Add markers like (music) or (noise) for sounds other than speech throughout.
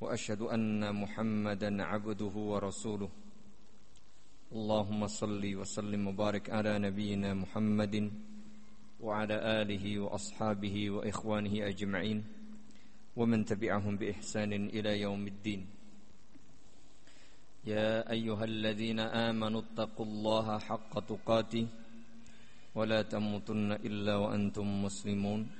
وأشهد أن محمدا عبده ورسوله. اللهم صل وسلم وبارك على نبينا محمد وعلى آله وأصحابه وإخوانه أجمعين ومن تبعهم بإحسان إلى يوم الدين. يا أيها الذين آمنوا اتقوا الله حق تقاته ولا تموتن إلا وأنتم مسلمون.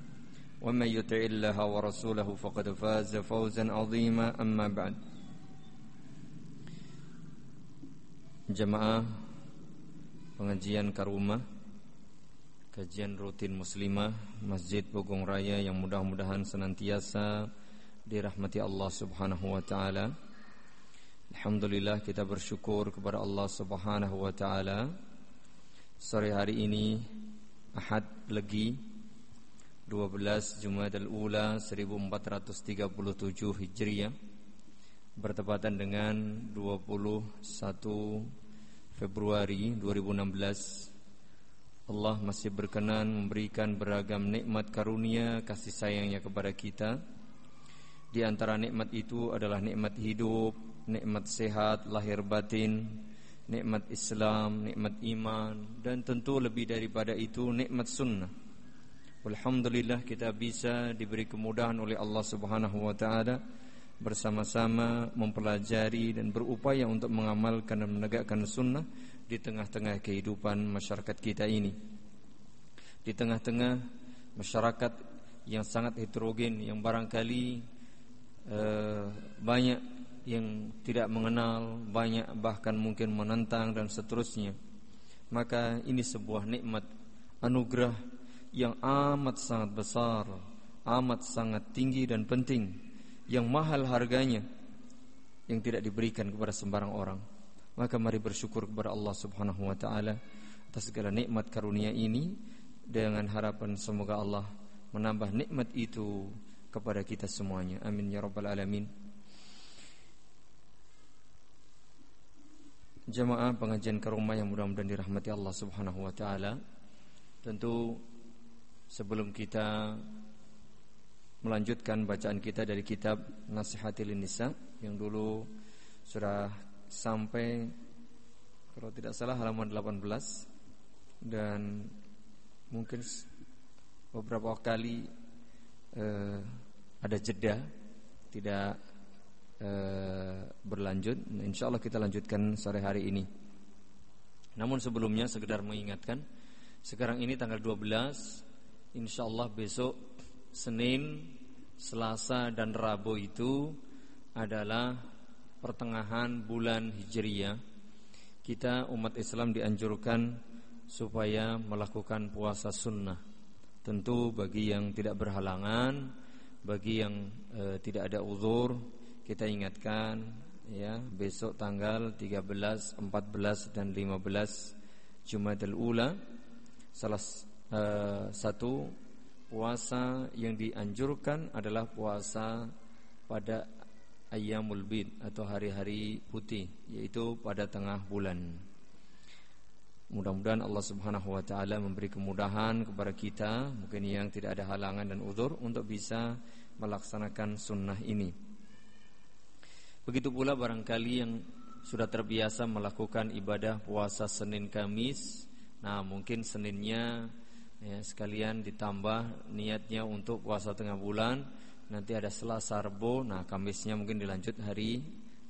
ومن يطع الله ورسوله فقد فاز فوزا عظيما أما بعد Jemaah pengajian Karumah Kajian rutin muslimah Masjid Bogong Raya yang mudah-mudahan senantiasa dirahmati Allah subhanahu wa ta'ala Alhamdulillah kita bersyukur kepada Allah subhanahu wa ta'ala Sore hari ini Ahad Legi 12 Jumadil Ula 1437 Hijriah bertepatan dengan 21 Februari 2016 Allah masih berkenan memberikan beragam nikmat karunia kasih sayangnya kepada kita di antara nikmat itu adalah nikmat hidup, nikmat sehat lahir batin, nikmat Islam, nikmat iman dan tentu lebih daripada itu nikmat sunnah. Alhamdulillah kita bisa diberi kemudahan oleh Allah Subhanahu wa taala bersama-sama mempelajari dan berupaya untuk mengamalkan dan menegakkan sunnah di tengah-tengah kehidupan masyarakat kita ini. Di tengah-tengah masyarakat yang sangat heterogen yang barangkali eh, banyak yang tidak mengenal, banyak bahkan mungkin menentang dan seterusnya. Maka ini sebuah nikmat anugerah yang amat sangat besar, amat sangat tinggi dan penting, yang mahal harganya, yang tidak diberikan kepada sembarang orang. Maka mari bersyukur kepada Allah Subhanahu wa taala atas segala nikmat karunia ini dengan harapan semoga Allah menambah nikmat itu kepada kita semuanya. Amin ya rabbal alamin. Jemaah pengajian ke rumah yang mudah-mudahan dirahmati Allah Subhanahu wa taala. Tentu sebelum kita melanjutkan bacaan kita dari kitab Nasihatil Nisa yang dulu sudah sampai kalau tidak salah halaman 18 dan mungkin beberapa kali eh, ada jeda tidak Eh, berlanjut. Insya Allah kita lanjutkan sore hari ini. Namun sebelumnya sekedar mengingatkan, sekarang ini tanggal 12, Insya Allah besok Senin, Selasa dan Rabu itu adalah pertengahan bulan Hijriyah. Kita umat Islam dianjurkan supaya melakukan puasa sunnah. Tentu bagi yang tidak berhalangan, bagi yang e, tidak ada uzur, kita ingatkan ya besok tanggal 13, 14 dan 15 Jumadil Ula salah uh, satu puasa yang dianjurkan adalah puasa pada ayyamul bid atau hari-hari putih yaitu pada tengah bulan. Mudah-mudahan Allah Subhanahu wa taala memberi kemudahan kepada kita mungkin yang tidak ada halangan dan uzur untuk bisa melaksanakan sunnah ini. Begitu pula barangkali yang sudah terbiasa melakukan ibadah puasa Senin Kamis, nah mungkin Seninnya ya, sekalian ditambah niatnya untuk puasa tengah bulan, nanti ada Selasa, Rebo, nah Kamisnya mungkin dilanjut hari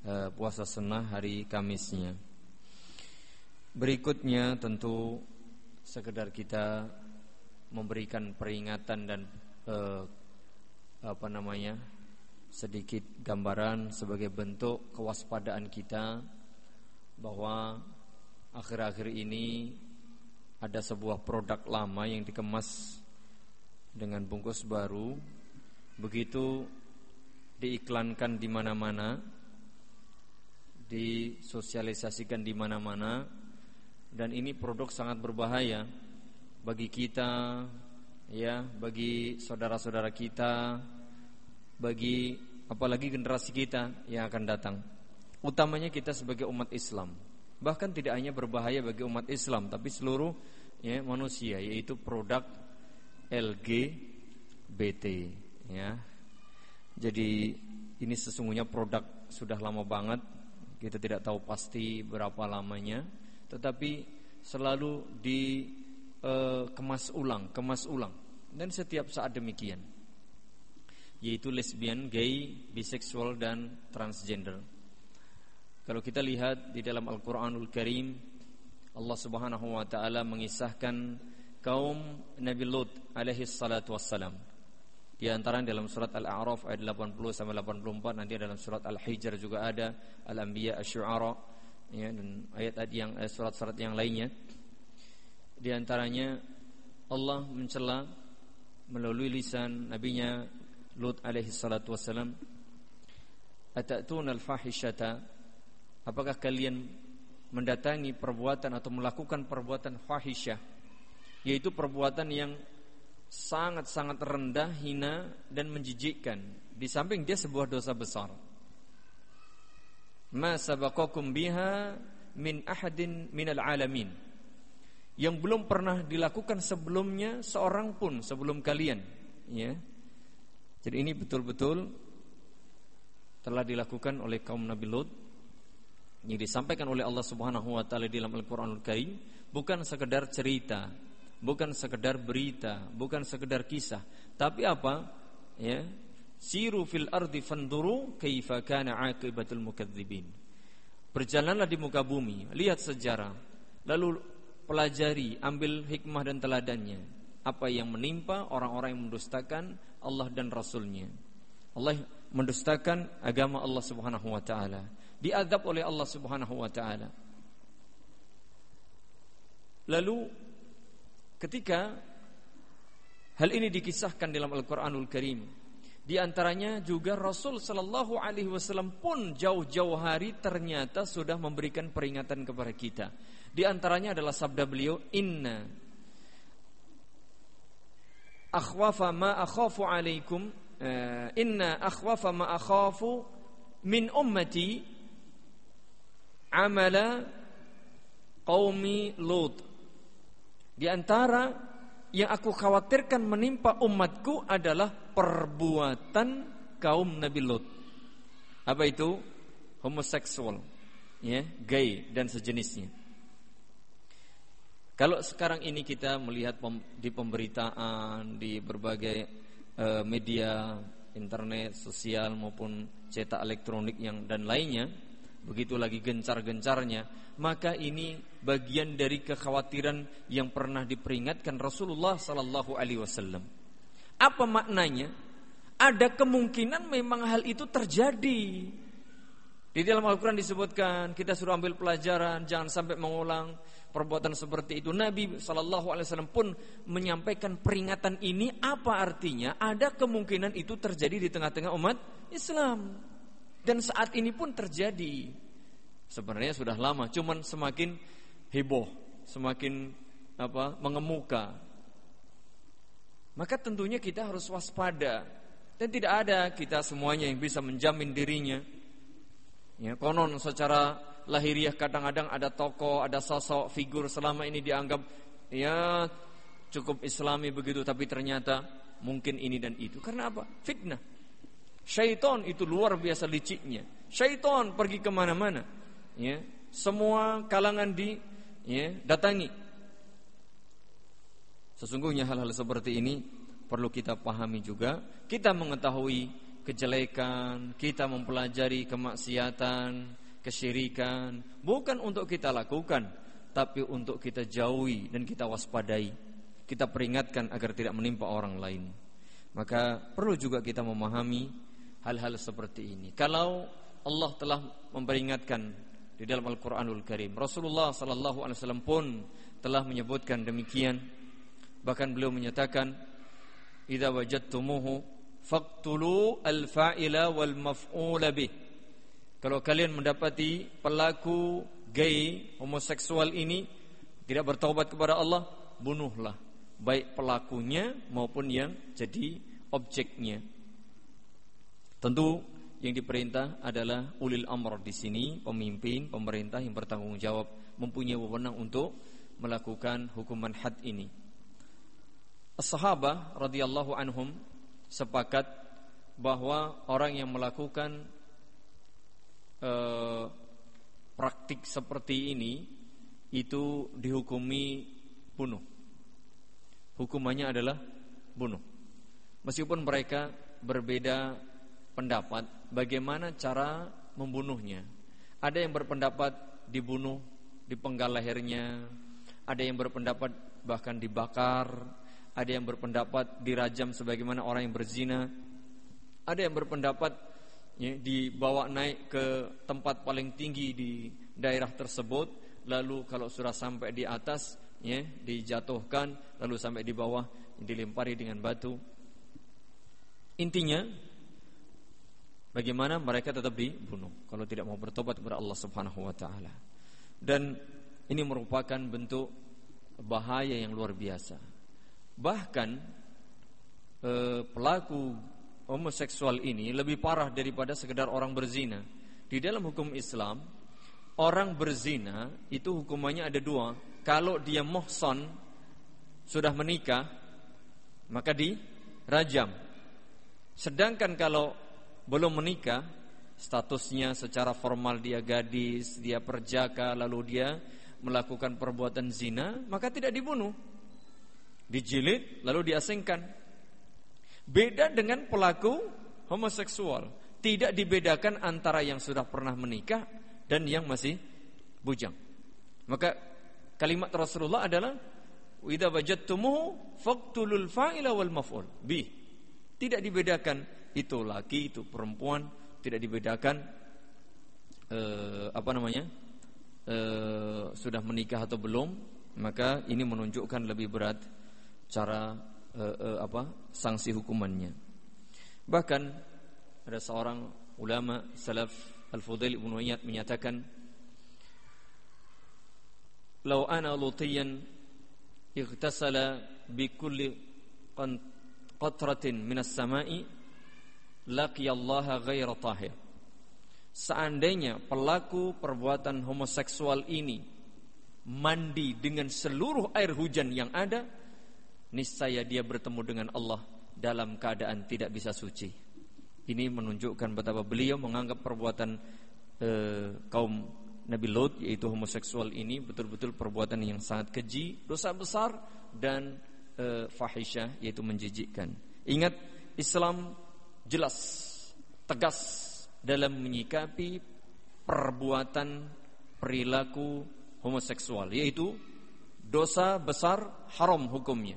uh, puasa sunnah hari Kamisnya. Berikutnya tentu sekedar kita memberikan peringatan dan uh, apa namanya sedikit gambaran sebagai bentuk kewaspadaan kita bahwa akhir-akhir ini ada sebuah produk lama yang dikemas dengan bungkus baru begitu diiklankan di mana-mana disosialisasikan di mana-mana dan ini produk sangat berbahaya bagi kita ya bagi saudara-saudara kita bagi apalagi generasi kita yang akan datang. Utamanya kita sebagai umat Islam. Bahkan tidak hanya berbahaya bagi umat Islam, tapi seluruh ya, manusia yaitu produk LGBT ya. Jadi ini sesungguhnya produk sudah lama banget. Kita tidak tahu pasti berapa lamanya, tetapi selalu dikemas eh, uh, ulang, kemas ulang dan setiap saat demikian yaitu lesbian, gay, biseksual dan transgender. Kalau kita lihat di dalam Al-Qur'anul Karim Allah Subhanahu wa taala mengisahkan kaum Nabi Lut alaihi salatu wassalam. Di antara dalam surat Al-A'raf ayat 80 sampai 84 nanti dalam surat Al-Hijr juga ada Al-Anbiya Asy-Syu'ara ya dan ayat-ayat yang eh, surat-surat yang lainnya. Di antaranya Allah mencela melalui lisan nabinya Lut alaihi salatu wassalam Atatuna al-fahishata Apakah kalian mendatangi perbuatan atau melakukan perbuatan fahisyah? Yaitu perbuatan yang sangat-sangat rendah, hina dan menjijikkan. Di samping dia sebuah dosa besar. Ma sabaqakum biha min ahadin minal alamin. Yang belum pernah dilakukan sebelumnya seorang pun sebelum kalian. Ya. Jadi ini betul-betul telah dilakukan oleh kaum Nabi Lut yang disampaikan oleh Allah Subhanahu wa taala dalam Al-Qur'anul Karim bukan sekedar cerita, bukan sekedar berita, bukan sekedar kisah, tapi apa? Ya. Siru fil ardi fanduru kaifa kana aqibatul mukadzibin. Berjalanlah di muka bumi, lihat sejarah, lalu pelajari, ambil hikmah dan teladannya. Apa yang menimpa orang-orang yang mendustakan Allah dan Rasulnya. Allah mendustakan agama Allah Subhanahu wa taala, diadab oleh Allah Subhanahu wa taala. Lalu ketika hal ini dikisahkan dalam Al-Qur'anul Karim, di antaranya juga Rasul sallallahu alaihi wasallam pun jauh-jauh hari ternyata sudah memberikan peringatan kepada kita. Di antaranya adalah sabda beliau, "Inna akhwafa ma akhafu alaikum uh, inna akhwafa ma akhafu min ummati amala qaumi Lut. Di antara yang aku khawatirkan menimpa umatku adalah perbuatan kaum Nabi Lut. Apa itu? Homoseksual, ya, gay dan sejenisnya. Kalau sekarang ini kita melihat di pemberitaan di berbagai e, media internet, sosial maupun cetak elektronik yang dan lainnya, begitu lagi gencar-gencarnya, maka ini bagian dari kekhawatiran yang pernah diperingatkan Rasulullah sallallahu alaihi wasallam. Apa maknanya? Ada kemungkinan memang hal itu terjadi. Di dalam Al-Quran disebutkan kita suruh ambil pelajaran, jangan sampai mengulang perbuatan seperti itu. Nabi Shallallahu Alaihi Wasallam pun menyampaikan peringatan ini. Apa artinya? Ada kemungkinan itu terjadi di tengah-tengah umat Islam. Dan saat ini pun terjadi. Sebenarnya sudah lama, cuman semakin heboh, semakin apa mengemuka. Maka tentunya kita harus waspada dan tidak ada kita semuanya yang bisa menjamin dirinya. Ya, konon secara lahiriah kadang-kadang ada tokoh, ada sosok, figur selama ini dianggap ya cukup islami begitu tapi ternyata mungkin ini dan itu. Karena apa? Fitnah. Syaitan itu luar biasa liciknya. Syaitan pergi ke mana-mana. Ya, semua kalangan di ya, datangi. Sesungguhnya hal-hal seperti ini perlu kita pahami juga. Kita mengetahui kejelekan, kita mempelajari kemaksiatan, kesyirikan, bukan untuk kita lakukan, tapi untuk kita jauhi dan kita waspadai. Kita peringatkan agar tidak menimpa orang lain. Maka perlu juga kita memahami hal-hal seperti ini. Kalau Allah telah memperingatkan di dalam Al-Qur'anul Karim, Rasulullah sallallahu alaihi wasallam pun telah menyebutkan demikian. Bahkan beliau menyatakan, "Idza wajadtumuhu faqtulu al-fa'ila wal maf'ula bih." Kalau kalian mendapati pelaku gay homoseksual ini tidak bertobat kepada Allah, bunuhlah baik pelakunya maupun yang jadi objeknya. Tentu yang diperintah adalah ulil amr di sini, pemimpin, pemerintah yang bertanggung jawab, mempunyai wewenang untuk melakukan hukuman had ini. As-sahabah radhiyallahu anhum sepakat bahwa orang yang melakukan uh, praktik seperti ini itu dihukumi bunuh. Hukumannya adalah bunuh. Meskipun mereka berbeda pendapat bagaimana cara membunuhnya. Ada yang berpendapat dibunuh, dipenggal lehernya, ada yang berpendapat bahkan dibakar, ada yang berpendapat dirajam sebagaimana orang yang berzina, ada yang berpendapat ya, dibawa naik ke tempat paling tinggi di daerah tersebut, lalu kalau sudah sampai di atas, ya, dijatuhkan, lalu sampai di bawah dilempari dengan batu. Intinya Bagaimana mereka tetap dibunuh kalau tidak mau bertobat kepada Allah Subhanahu wa taala. Dan ini merupakan bentuk bahaya yang luar biasa. Bahkan eh, pelaku homoseksual ini lebih parah daripada sekedar orang berzina. Di dalam hukum Islam, orang berzina itu hukumannya ada dua. Kalau dia muhson sudah menikah, maka dirajam. Sedangkan kalau belum menikah, statusnya secara formal dia gadis, dia perjaka, lalu dia melakukan perbuatan zina, maka tidak dibunuh. Dijilid lalu diasingkan. Beda dengan pelaku homoseksual, tidak dibedakan antara yang sudah pernah menikah dan yang masih bujang. Maka kalimat Rasulullah adalah idza wajadtumuhu faqtulul fa'ila wal maf'ul bi. Tidak dibedakan itu laki itu perempuan tidak dibedakan eh, apa namanya eh, sudah menikah atau belum maka ini menunjukkan lebih berat cara eh, eh, apa sanksi hukumannya. Bahkan ada seorang ulama salaf Al-Fudail Ibnu Iyad menyatakan "Lau ana lutiyan ightasala bi kulli qatratin minas sama'i laqiyallaha ghaira tahir. Seandainya pelaku perbuatan homoseksual ini mandi dengan seluruh air hujan yang ada, niscaya dia bertemu dengan Allah dalam keadaan tidak bisa suci. Ini menunjukkan betapa beliau menganggap perbuatan eh, kaum Nabi Lot yaitu homoseksual ini betul-betul perbuatan yang sangat keji, dosa besar dan eh, fahisyah yaitu menjijikkan. Ingat Islam jelas, tegas dalam menyikapi perbuatan perilaku homoseksual, yaitu dosa besar haram hukumnya.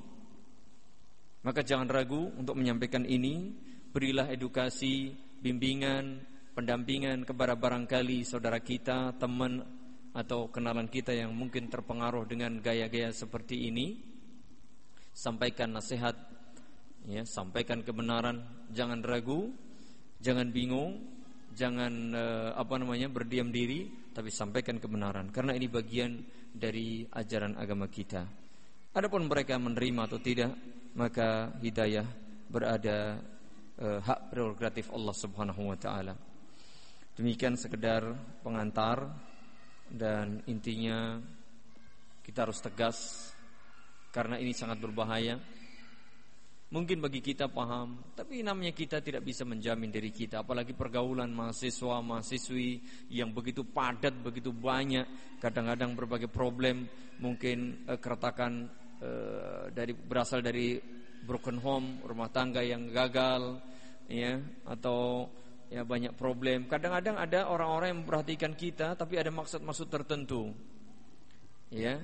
Maka jangan ragu untuk menyampaikan ini, berilah edukasi, bimbingan, pendampingan kepada barangkali saudara kita, teman atau kenalan kita yang mungkin terpengaruh dengan gaya-gaya seperti ini. Sampaikan nasihat ya sampaikan kebenaran. Jangan ragu jangan bingung jangan uh, apa namanya berdiam diri tapi sampaikan kebenaran. Karena ini bagian dari ajaran agama kita. Adapun mereka menerima atau tidak maka hidayah berada uh, hak prerogatif Allah Subhanahu wa taala. Demikian sekedar pengantar dan intinya kita harus tegas karena ini sangat berbahaya Mungkin bagi kita paham, tapi namanya kita tidak bisa menjamin diri kita, apalagi pergaulan mahasiswa, mahasiswi yang begitu padat, begitu banyak, kadang-kadang berbagai problem, mungkin eh, keretakan eh, dari berasal dari broken home, rumah tangga yang gagal, ya, atau ya banyak problem. Kadang-kadang ada orang-orang yang memperhatikan kita tapi ada maksud-maksud tertentu. Ya.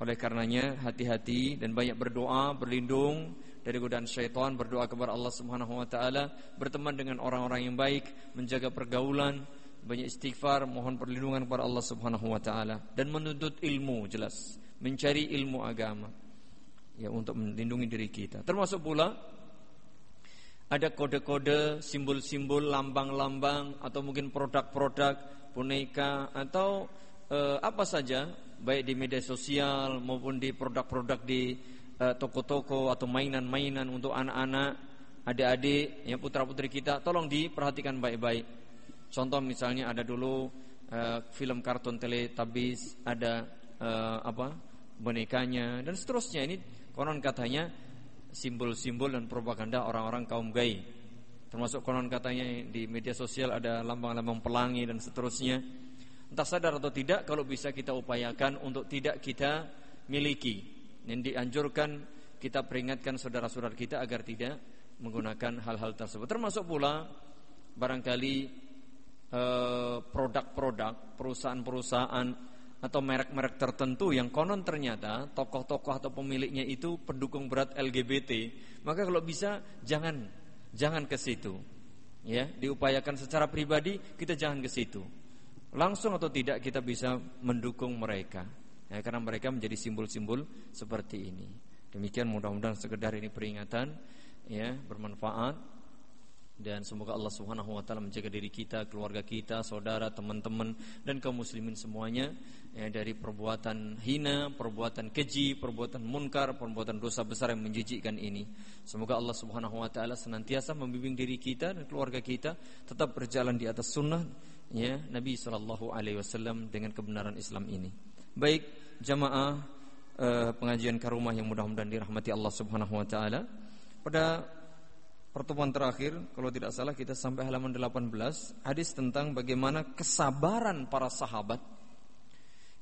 Oleh karenanya hati-hati dan banyak berdoa, berlindung dari godaan syaitan, berdoa kepada Allah Subhanahu wa taala, berteman dengan orang-orang yang baik, menjaga pergaulan, banyak istighfar, mohon perlindungan kepada Allah Subhanahu wa taala dan menuntut ilmu jelas, mencari ilmu agama. Ya untuk melindungi diri kita. Termasuk pula ada kode-kode, simbol-simbol, lambang-lambang atau mungkin produk-produk boneka atau e, apa saja baik di media sosial maupun di produk-produk di toko-toko atau mainan-mainan untuk anak-anak, adik-adik, yang putra-putri kita tolong diperhatikan baik-baik. Contoh misalnya ada dulu e, film kartun Teletubbies, ada e, apa? bonekanya dan seterusnya ini konon katanya simbol-simbol dan propaganda orang-orang kaum gay. Termasuk konon katanya di media sosial ada lambang-lambang pelangi dan seterusnya. Entah sadar atau tidak kalau bisa kita upayakan untuk tidak kita miliki. Yang dianjurkan kita peringatkan saudara-saudara kita agar tidak menggunakan hal-hal tersebut. Termasuk pula barangkali eh, produk-produk perusahaan-perusahaan atau merek-merek tertentu yang konon ternyata tokoh-tokoh atau pemiliknya itu pendukung berat LGBT, maka kalau bisa jangan jangan ke situ. Ya, diupayakan secara pribadi kita jangan ke situ. Langsung atau tidak kita bisa mendukung mereka. Ya, karena mereka menjadi simbol-simbol seperti ini. Demikian mudah-mudahan sekedar ini peringatan ya bermanfaat dan semoga Allah Subhanahu wa taala menjaga diri kita, keluarga kita, saudara, teman-teman dan kaum muslimin semuanya ya, dari perbuatan hina, perbuatan keji, perbuatan munkar, perbuatan dosa besar yang menjijikkan ini. Semoga Allah Subhanahu wa taala senantiasa membimbing diri kita dan keluarga kita tetap berjalan di atas sunnah ya Nabi sallallahu alaihi wasallam dengan kebenaran Islam ini. Baik jamaah eh, pengajian karumah yang mudah-mudahan dirahmati Allah Subhanahu wa taala. Pada pertemuan terakhir kalau tidak salah kita sampai halaman 18 hadis tentang bagaimana kesabaran para sahabat.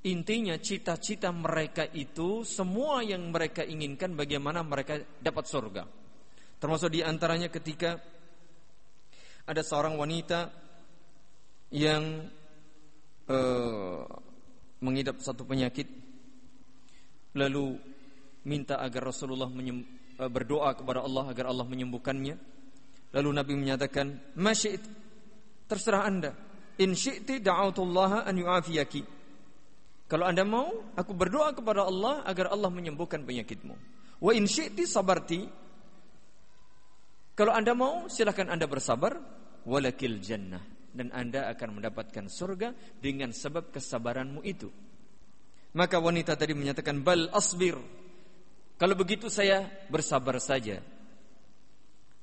Intinya cita-cita mereka itu semua yang mereka inginkan bagaimana mereka dapat surga. Termasuk di antaranya ketika ada seorang wanita yang uh, mengidap satu penyakit lalu minta agar Rasulullah Eh, berdoa kepada Allah agar Allah menyembuhkannya. Lalu Nabi menyatakan, "Masyid, terserah Anda. In syi'ti da'autullaha an yu'afiyaki." Kalau Anda mau, aku berdoa kepada Allah agar Allah menyembuhkan penyakitmu. Wa in syi'ti sabarti. Kalau Anda mau, silahkan Anda bersabar. Walakil jannah. Dan Anda akan mendapatkan surga dengan sebab kesabaranmu itu. Maka wanita tadi menyatakan, Bal asbir. Kalau begitu saya bersabar saja.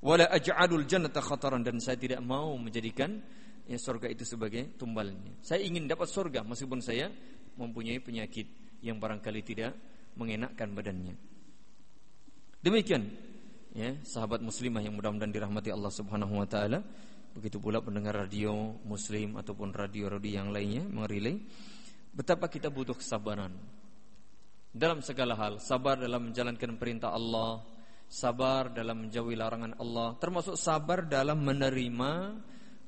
Wala aj'alul jannata khataran dan saya tidak mau menjadikan ya surga itu sebagai tumbalnya. Saya ingin dapat surga meskipun saya mempunyai penyakit yang barangkali tidak mengenakkan badannya. Demikian ya sahabat muslimah yang mudah-mudahan dirahmati Allah Subhanahu wa taala. Begitu pula pendengar radio muslim ataupun radio-radio yang lainnya mengerilai betapa kita butuh kesabaran dalam segala hal, sabar dalam menjalankan perintah Allah, sabar dalam menjauhi larangan Allah, termasuk sabar dalam menerima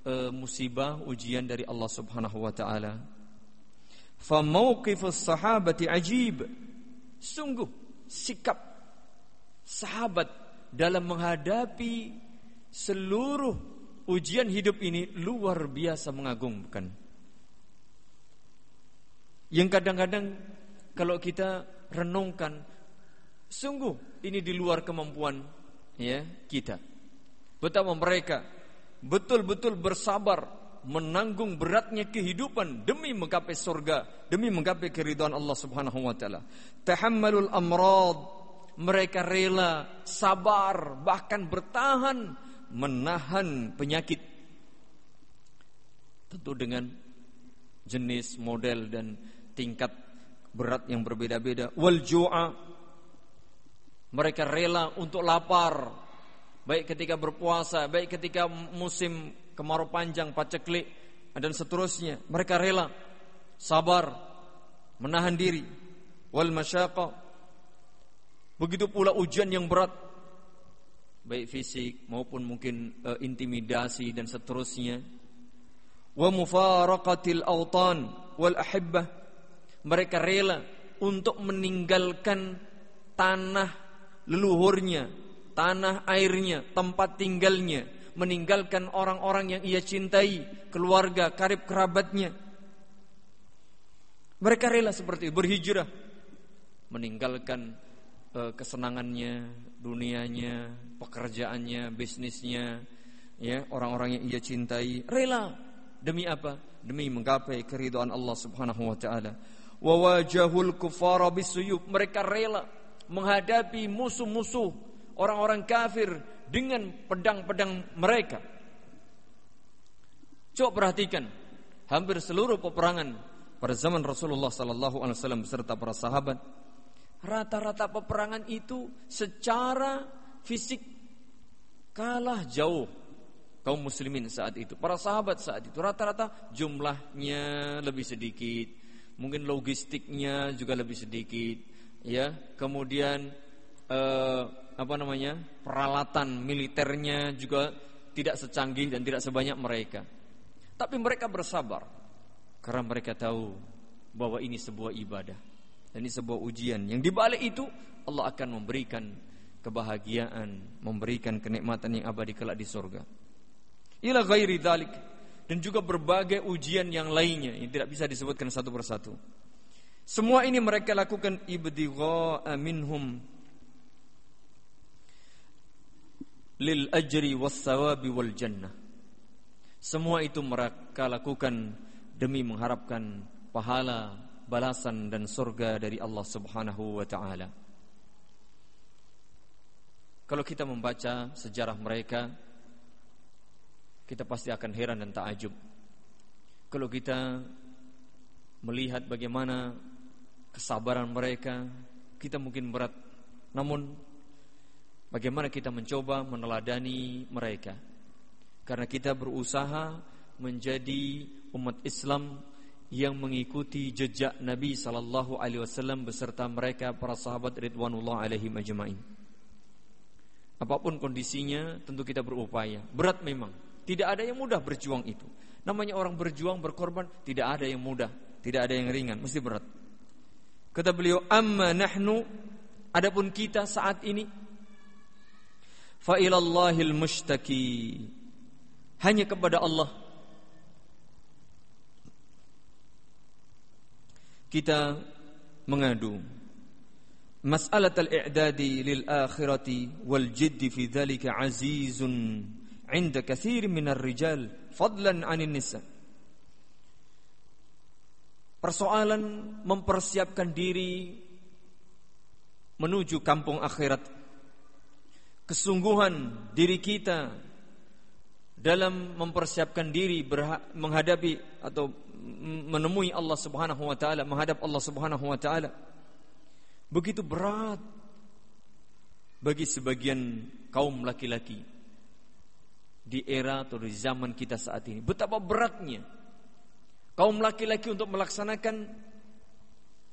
e, musibah ujian dari Allah Subhanahu wa taala. Fa mauqifus sahabati ajib. Sungguh sikap sahabat dalam menghadapi seluruh ujian hidup ini luar biasa mengagumkan. Yang kadang-kadang kalau kita renungkan sungguh ini di luar kemampuan ya kita. Betapa mereka betul-betul bersabar menanggung beratnya kehidupan demi menggapai surga, demi menggapai keridhaan Allah Subhanahu wa taala. Tahammalul amrad, mereka rela sabar bahkan bertahan menahan penyakit. Tentu dengan jenis, model dan tingkat berat yang berbeda-beda. Wal ju'a mereka rela untuk lapar baik ketika berpuasa, baik ketika musim kemarau panjang, paceklik dan seterusnya. Mereka rela sabar menahan diri wal masyaqah. Begitu pula ujian yang berat baik fisik maupun mungkin uh, intimidasi dan seterusnya wa mufaraqatil autan wal ahibbah mereka rela untuk meninggalkan tanah leluhurnya tanah airnya tempat tinggalnya meninggalkan orang-orang yang ia cintai keluarga karib kerabatnya mereka rela seperti itu berhijrah meninggalkan uh, kesenangannya dunianya pekerjaannya, bisnisnya, ya, orang-orang yang ia cintai, rela demi apa? Demi menggapai keridhaan Allah Subhanahu wa taala. Wa wajahul kufara bisuyub. Mereka rela menghadapi musuh-musuh orang-orang kafir dengan pedang-pedang mereka. Coba perhatikan, hampir seluruh peperangan pada zaman Rasulullah sallallahu alaihi wasallam beserta para sahabat rata-rata peperangan itu secara fisik kalah jauh kaum muslimin saat itu. Para sahabat saat itu rata-rata jumlahnya lebih sedikit, mungkin logistiknya juga lebih sedikit, ya. Kemudian eh, apa namanya? peralatan militernya juga tidak secanggih dan tidak sebanyak mereka. Tapi mereka bersabar karena mereka tahu bahwa ini sebuah ibadah dan ini sebuah ujian. Yang dibalik itu Allah akan memberikan kebahagiaan, memberikan kenikmatan yang abadi kelak di surga. Ila ghairi dzalik dan juga berbagai ujian yang lainnya yang tidak bisa disebutkan satu persatu. Semua ini mereka lakukan ibtigha'a minhum lil ajri was sawabi wal jannah. Semua itu mereka lakukan demi mengharapkan pahala, balasan dan surga dari Allah Subhanahu wa taala. Kalau kita membaca sejarah mereka, kita pasti akan heran dan takjub. Kalau kita melihat bagaimana kesabaran mereka, kita mungkin berat. Namun bagaimana kita mencoba meneladani mereka? Karena kita berusaha menjadi umat Islam yang mengikuti jejak Nabi sallallahu alaihi wasallam beserta mereka para sahabat ridwanullah alaihi majma'in. Apa pun kondisinya tentu kita berupaya. Berat memang. Tidak ada yang mudah berjuang itu. Namanya orang berjuang berkorban tidak ada yang mudah, tidak ada yang ringan, mesti berat. Kata beliau, "Amma nahnu adapun kita saat ini fa ilallahil mushtaki." Hanya kepada Allah kita mengadu. Masalah al-i'dadi lil akhirati wal jiddi fi dhalika azizun عند كثير من الرجال فضلا عن النساء Persoalan mempersiapkan diri menuju kampung akhirat. Kesungguhan diri kita dalam mempersiapkan diri menghadapi atau menemui Allah Subhanahu wa taala, menghadap Allah Subhanahu wa taala begitu berat bagi sebagian kaum laki-laki di era atau di zaman kita saat ini. Betapa beratnya kaum laki-laki untuk melaksanakan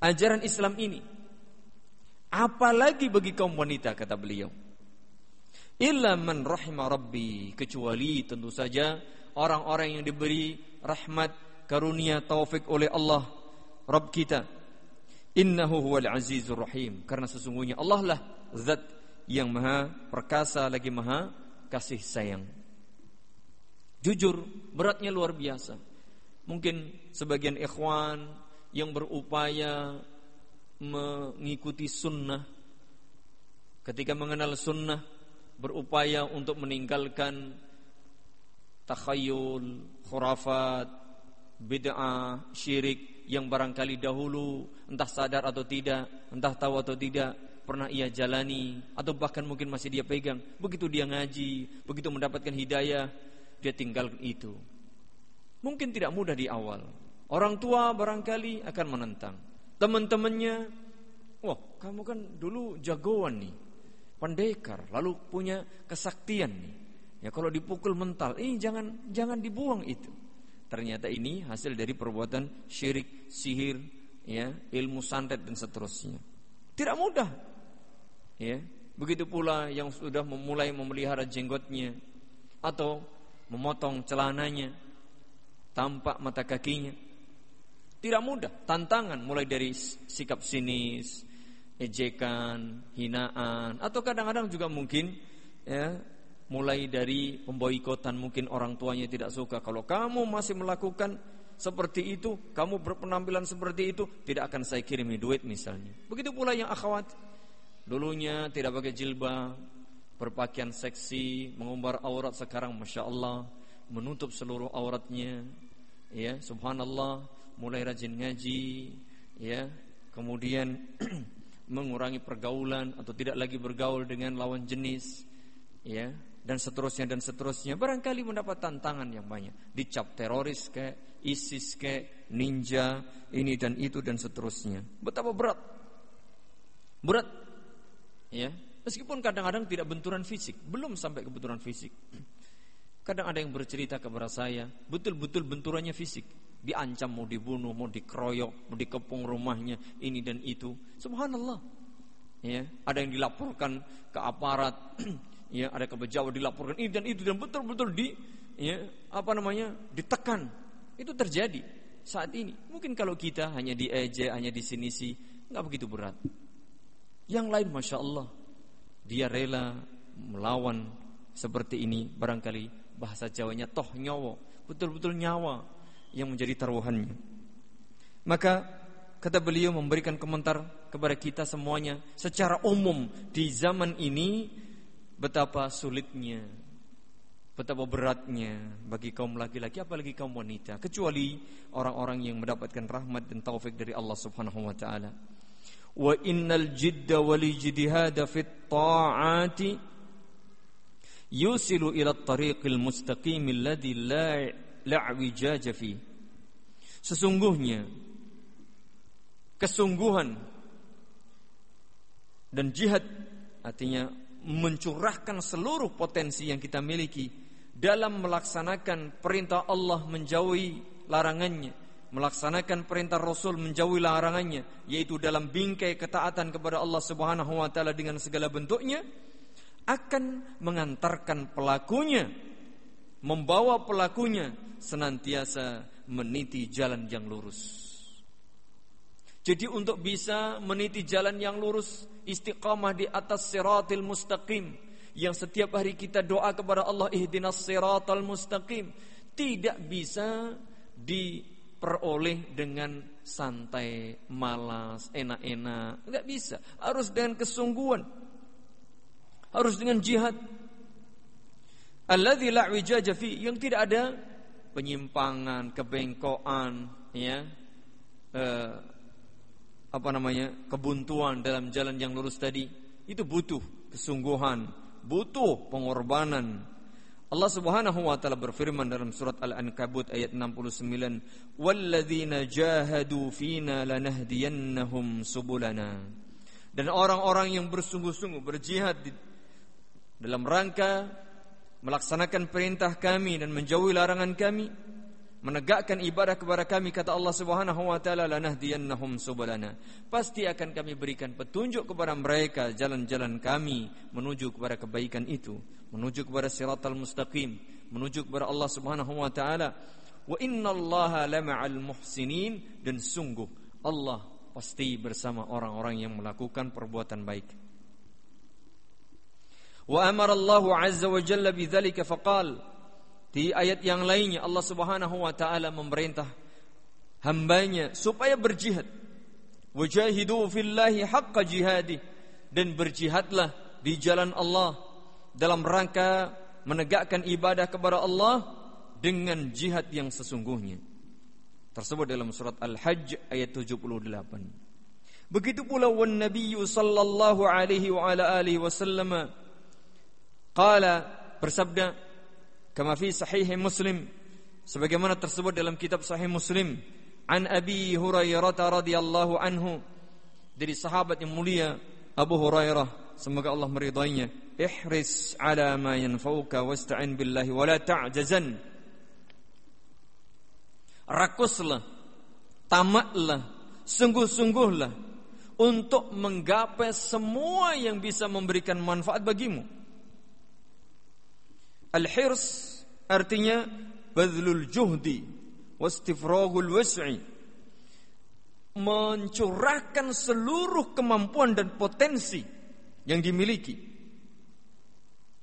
ajaran Islam ini. Apalagi bagi kaum wanita kata beliau. Illa man rahimah rabbi kecuali tentu saja orang-orang yang diberi rahmat karunia taufik oleh Allah Rabb kita Innahu huwal azizur rahim karena sesungguhnya Allah lah zat yang maha perkasa lagi maha kasih sayang. Jujur beratnya luar biasa. Mungkin sebagian ikhwan yang berupaya mengikuti sunnah ketika mengenal sunnah berupaya untuk meninggalkan takhayul, khurafat, bid'ah, syirik yang barangkali dahulu entah sadar atau tidak, entah tahu atau tidak pernah ia jalani atau bahkan mungkin masih dia pegang. Begitu dia ngaji, begitu mendapatkan hidayah, dia tinggal itu. Mungkin tidak mudah di awal. Orang tua barangkali akan menentang. Teman-temannya, wah kamu kan dulu jagoan nih, pendekar, lalu punya kesaktian nih. Ya kalau dipukul mental, eh jangan jangan dibuang itu. Ternyata ini hasil dari perbuatan syirik, sihir, ya, ilmu santet dan seterusnya. Tidak mudah. Ya, Begitu pula yang sudah memulai memelihara jenggotnya atau memotong celananya, tampak mata kakinya. Tidak mudah, tantangan mulai dari sikap sinis, ejekan, hinaan, atau kadang-kadang juga mungkin ya mulai dari pemboikotan mungkin orang tuanya tidak suka kalau kamu masih melakukan seperti itu, kamu berpenampilan seperti itu, tidak akan saya kirimi duit misalnya. Begitu pula yang akhwat Dulunya tidak pakai jilbab, berpakaian seksi, mengumbar aurat sekarang masya Allah menutup seluruh auratnya, ya subhanallah, mulai rajin ngaji, ya kemudian (clears throat) mengurangi pergaulan atau tidak lagi bergaul dengan lawan jenis, ya dan seterusnya dan seterusnya. Barangkali mendapat tantangan yang banyak, dicap teroris kayak ISIS kayak ninja ini dan itu dan seterusnya. Betapa berat, berat Ya, meskipun kadang-kadang tidak benturan fisik, belum sampai ke benturan fisik. Kadang ada yang bercerita kepada saya, betul-betul benturannya fisik. Diancam mau dibunuh, mau dikeroyok, mau dikepung rumahnya, ini dan itu. Subhanallah. Ya, ada yang dilaporkan ke aparat, (clears throat) ya, ada ke pejabat dilaporkan ini dan itu dan betul-betul di ya, apa namanya? ditekan. Itu terjadi saat ini. Mungkin kalau kita hanya diejek, hanya di sini sih, nggak begitu berat. Yang lain Masya Allah Dia rela melawan seperti ini. Barangkali bahasa Jawanya toh nyawa Betul-betul nyawa yang menjadi taruhannya Maka kata beliau memberikan komentar kepada kita semuanya Secara umum di zaman ini Betapa sulitnya Betapa beratnya bagi kaum laki-laki apalagi kaum wanita Kecuali orang-orang yang mendapatkan rahmat dan taufik dari Allah subhanahu wa ta'ala wa innal jidda wal ijtihada fit ta'ati yusilu ila tariqil mustaqim alladhi la la'wijaja sesungguhnya kesungguhan dan jihad artinya mencurahkan seluruh potensi yang kita miliki dalam melaksanakan perintah Allah menjauhi larangannya melaksanakan perintah Rasul menjauhi larangannya yaitu dalam bingkai ketaatan kepada Allah Subhanahu wa taala dengan segala bentuknya akan mengantarkan pelakunya membawa pelakunya senantiasa meniti jalan yang lurus. Jadi untuk bisa meniti jalan yang lurus, istiqamah di atas siratil mustaqim yang setiap hari kita doa kepada Allah ihdinas siratal mustaqim tidak bisa di peroleh dengan santai, malas, enak-enak. Enggak bisa. Harus dengan kesungguhan. Harus dengan jihad. Alladzi la wijaja fi yang tidak ada penyimpangan, kebengkokan, ya. Eh, apa namanya? kebuntuan dalam jalan yang lurus tadi. Itu butuh kesungguhan, butuh pengorbanan, Allah Subhanahu wa taala berfirman dalam surat Al-Ankabut ayat 69, "Walladzina jahadu fina lanahdiyannahum subulana." Dan orang-orang yang bersungguh-sungguh berjihad di, dalam rangka melaksanakan perintah kami dan menjauhi larangan kami, menegakkan ibadah kepada kami kata Allah Subhanahu wa taala lanahdiyannahum subulana. Pasti akan kami berikan petunjuk kepada mereka jalan-jalan kami menuju kepada kebaikan itu menuju kepada siratal mustaqim, menuju kepada Allah Subhanahu wa taala. Wa innallaha lama'al muhsinin dan sungguh Allah pasti bersama orang-orang yang melakukan perbuatan baik. Wa amara Allah azza wa jalla bidzalika faqal di ayat yang lainnya Allah Subhanahu wa taala memerintah hambanya supaya berjihad. Wajahidu fillahi haqqa jihadi dan berjihadlah di jalan Allah dalam rangka menegakkan ibadah kepada Allah dengan jihad yang sesungguhnya. Tersebut dalam surat Al-Hajj ayat 78. Begitu pula wan Nabi sallallahu alaihi wa ala alihi wasallam qala bersabda kama fi sahih Muslim. Sebagaimana tersebut dalam kitab sahih Muslim. An Abi Hurairah radhiyallahu anhu. Dari sahabat yang mulia Abu Hurairah. Semoga Allah meridainya. Ihris ala ma yanfauka wasta'in billahi wa la ta'jazan. Rakuslah tamatlah sungguh-sungguhlah untuk menggapai semua yang bisa memberikan manfaat bagimu. Al-hirs artinya badlul juhdi wastifragul was'i mencurahkan seluruh kemampuan dan potensi yang dimiliki.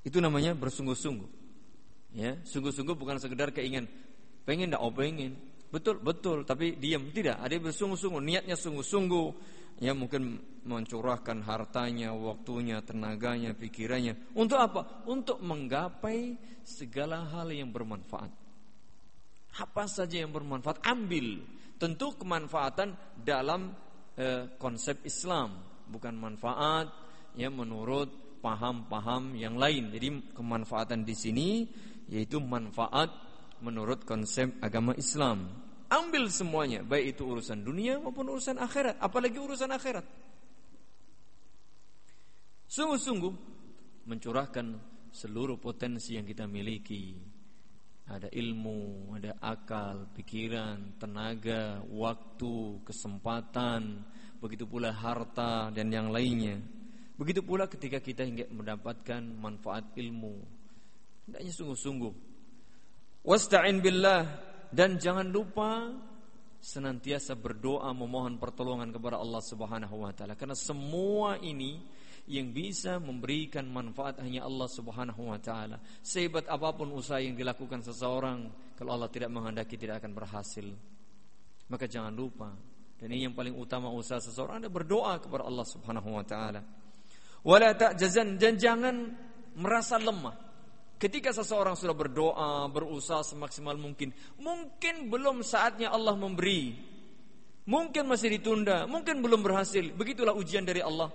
Itu namanya bersungguh-sungguh. Ya, sungguh-sungguh bukan sekedar keinginan pengen tidak oh pengen. Betul, betul, tapi diam tidak. Ada bersungguh-sungguh, niatnya sungguh-sungguh. Ya mungkin mencurahkan hartanya, waktunya, tenaganya, pikirannya. Untuk apa? Untuk menggapai segala hal yang bermanfaat. Apa saja yang bermanfaat, ambil. Tentu kemanfaatan dalam eh, konsep Islam, bukan manfaat ya menurut paham-paham yang lain. Jadi kemanfaatan di sini yaitu manfaat menurut konsep agama Islam. Ambil semuanya, baik itu urusan dunia maupun urusan akhirat, apalagi urusan akhirat. Sungguh-sungguh mencurahkan seluruh potensi yang kita miliki. Ada ilmu, ada akal, pikiran, tenaga, waktu, kesempatan, begitu pula harta dan yang lainnya. Begitu pula ketika kita hingga mendapatkan manfaat ilmu. Hendaknya sungguh-sungguh. Wasta'in billah dan jangan lupa senantiasa berdoa memohon pertolongan kepada Allah Subhanahu wa taala karena semua ini yang bisa memberikan manfaat hanya Allah Subhanahu wa taala. Sehebat apa pun usaha yang dilakukan seseorang kalau Allah tidak menghendaki tidak akan berhasil. Maka jangan lupa dan ini yang paling utama usaha seseorang adalah berdoa kepada Allah Subhanahu wa taala. Wala ta'jazan dan jangan merasa lemah. Ketika seseorang sudah berdoa, berusaha semaksimal mungkin, mungkin belum saatnya Allah memberi. Mungkin masih ditunda, mungkin belum berhasil. Begitulah ujian dari Allah.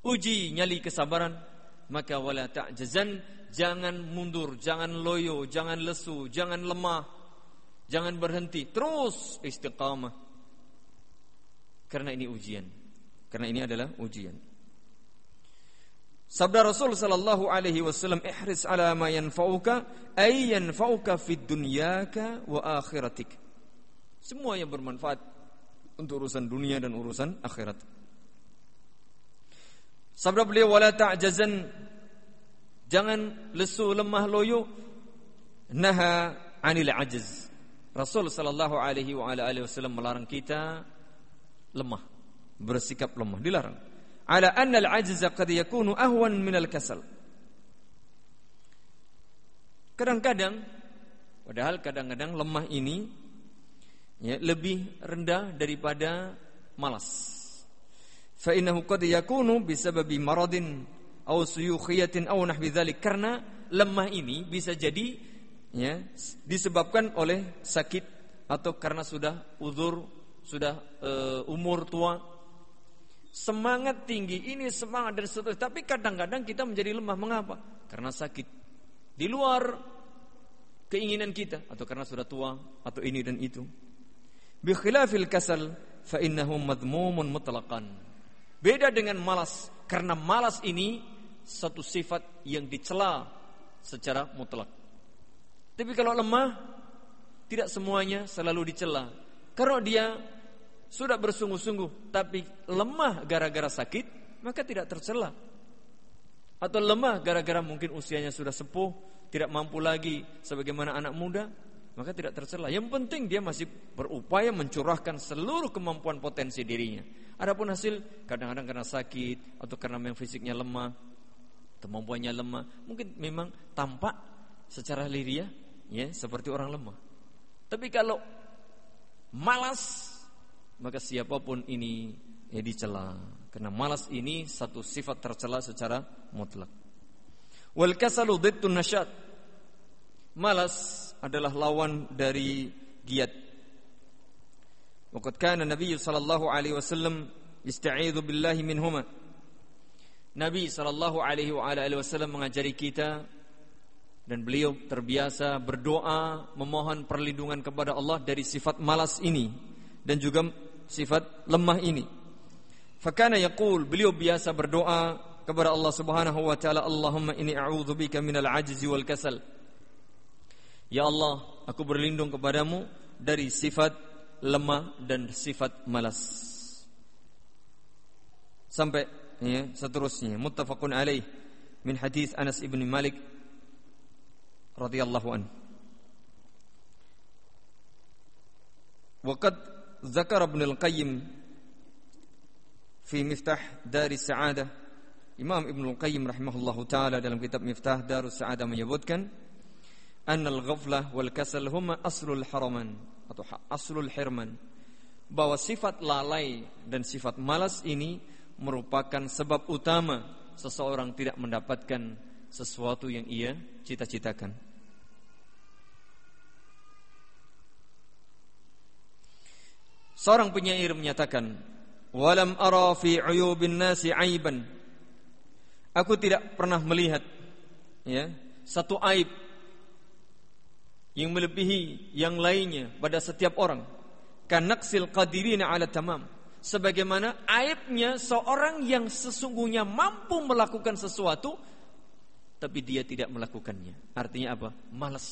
Uji nyali kesabaran, maka wala ta'jazan, jangan mundur, jangan loyo, jangan lesu, jangan lemah, jangan berhenti, terus istiqamah. Karena ini ujian. Karena ini adalah ujian. Sabda Rasul sallallahu alaihi wasallam, "Ihris ala ma yanfa'uka ay yanfa'uka fid dunyaka wa akhiratik." Semua yang bermanfaat untuk urusan dunia dan urusan akhirat. Sabda beliau, "Wala ta'jazan" Jangan lesu lemah loyo. Naha 'anil ajz. Rasul sallallahu alaihi wa alihi wasallam melarang kita lemah bersikap lemah dilarang ala anna al-ajza qad yakunu ahwan min al-kasal kadang-kadang padahal kadang-kadang lemah ini ya, lebih rendah daripada malas. Fa innahu qad yakunu bisababi maradin aw suyukhiyatin aw nahwi dzalik. Karena lemah ini bisa jadi ya disebabkan oleh sakit atau karena sudah uzur sudah uh, umur tua semangat tinggi ini semangat dan seterusnya tapi kadang-kadang kita menjadi lemah. Mengapa? Karena sakit. Di luar keinginan kita. Atau karena sudah tua atau ini dan itu. Bi khilafil kasal fa innahu madmumun mutlaqan. Beda dengan malas. Karena malas ini satu sifat yang dicela secara mutlak. Tapi kalau lemah tidak semuanya selalu dicela. Karena dia sudah bersungguh-sungguh tapi lemah gara-gara sakit, maka tidak tercela. Atau lemah gara-gara mungkin usianya sudah sepuh, tidak mampu lagi sebagaimana anak muda, maka tidak tercela. Yang penting dia masih berupaya mencurahkan seluruh kemampuan potensi dirinya. Adapun hasil kadang-kadang karena sakit atau karena memang fisiknya lemah, kemampuannya lemah, mungkin memang tampak secara liria ya seperti orang lemah. Tapi kalau malas maka siapa pun ini ya dicela. Karena malas ini satu sifat tercela secara mutlak. Wal kasalu dhittun nasyat. Malas adalah lawan dari giat. Waqad kana nabiy sallallahu alaihi wasallam yasta'idzu billahi minhuma Nabi sallallahu alaihi wa alihi wasallam mengajari kita dan beliau terbiasa berdoa memohon perlindungan kepada Allah dari sifat malas ini dan juga sifat lemah ini. Fakana yaqul, beliau biasa berdoa kepada Allah Subhanahu wa taala, Allahumma inni a'udzubika minal ajzi wal kasal. Ya Allah, aku berlindung kepadamu dari sifat lemah dan sifat malas. Sampai ya, seterusnya muttafaqun alaih min hadis Anas ibn Malik radhiyallahu anhu. Waqad ذكر ابن القيم في مفتاح دار السعادة Imam Ibnu Qayyim rahimahullahu taala dalam kitab Miftah Darus Sa'adah menyebutkan annal ghaflah wal kasal huma aslul haraman atau aslul hirman bahwa sifat lalai dan sifat malas ini merupakan sebab utama seseorang tidak mendapatkan sesuatu yang ia cita-citakan. Seorang penyair menyatakan, "Walam ara fi uyubin nasi aiban." Aku tidak pernah melihat ya, satu aib yang melebihi yang lainnya pada setiap orang. Kanaksil qadirina ala tamam. Sebagaimana aibnya seorang yang sesungguhnya mampu melakukan sesuatu tapi dia tidak melakukannya. Artinya apa? Malas.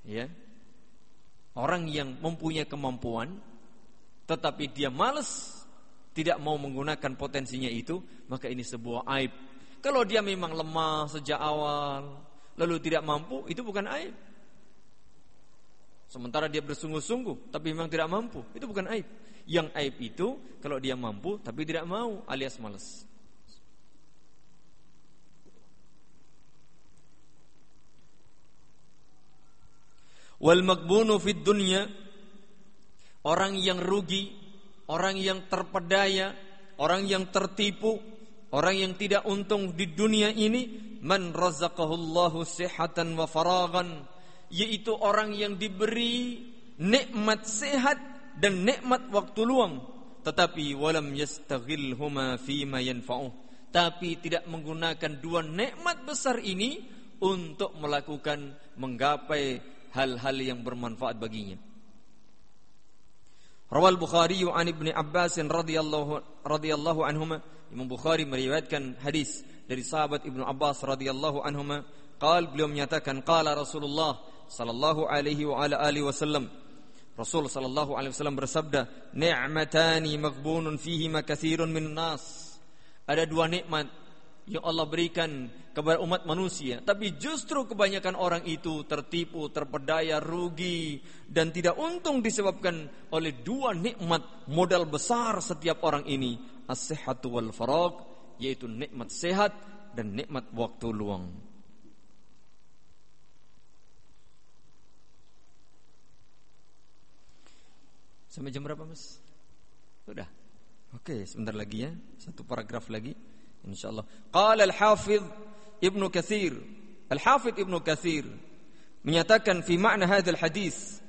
Ya, Orang yang mempunyai kemampuan tetapi dia malas tidak mau menggunakan potensinya itu, maka ini sebuah aib. Kalau dia memang lemah sejak awal, lalu tidak mampu, itu bukan aib. Sementara dia bersungguh-sungguh tapi memang tidak mampu, itu bukan aib. Yang aib itu kalau dia mampu tapi tidak mau alias malas. Wal makbunu fid dunya. Orang yang rugi, orang yang terpedaya, orang yang tertipu, orang yang tidak untung di dunia ini man razaqahullahu sihatan wa faragan yaitu orang yang diberi nikmat sehat dan nikmat waktu luang. Tetapi walam yastaghilhuma fima yanfa'uh. Tapi tidak menggunakan dua nikmat besar ini untuk melakukan menggapai hal-hal yang bermanfaat baginya. Rawal Bukhari an Ibnu Abbas radhiyallahu radhiyallahu anhuma Imam Bukhari meriwayatkan hadis dari sahabat Ibnu Abbas radhiyallahu anhuma qal beliau menyatakan qala Rasulullah sallallahu alaihi wa ala alihi wasallam Rasul sallallahu alaihi wasallam bersabda ni'matani maghbunun fihi ma katsirun min nas ada dua nikmat yang Allah berikan kepada umat manusia. Tapi justru kebanyakan orang itu tertipu, terpedaya, rugi dan tidak untung disebabkan oleh dua nikmat modal besar setiap orang ini, as-sihhatu wal farag, yaitu nikmat sehat dan nikmat waktu luang. Sampai jam berapa, Mas? Sudah. Oke, sebentar lagi ya. Satu paragraf lagi. Insyaallah. Qala al-Hafidh Ibnu Katsir. Al-Hafidh Ibnu Katsir menyatakan fi makna hadzal hadis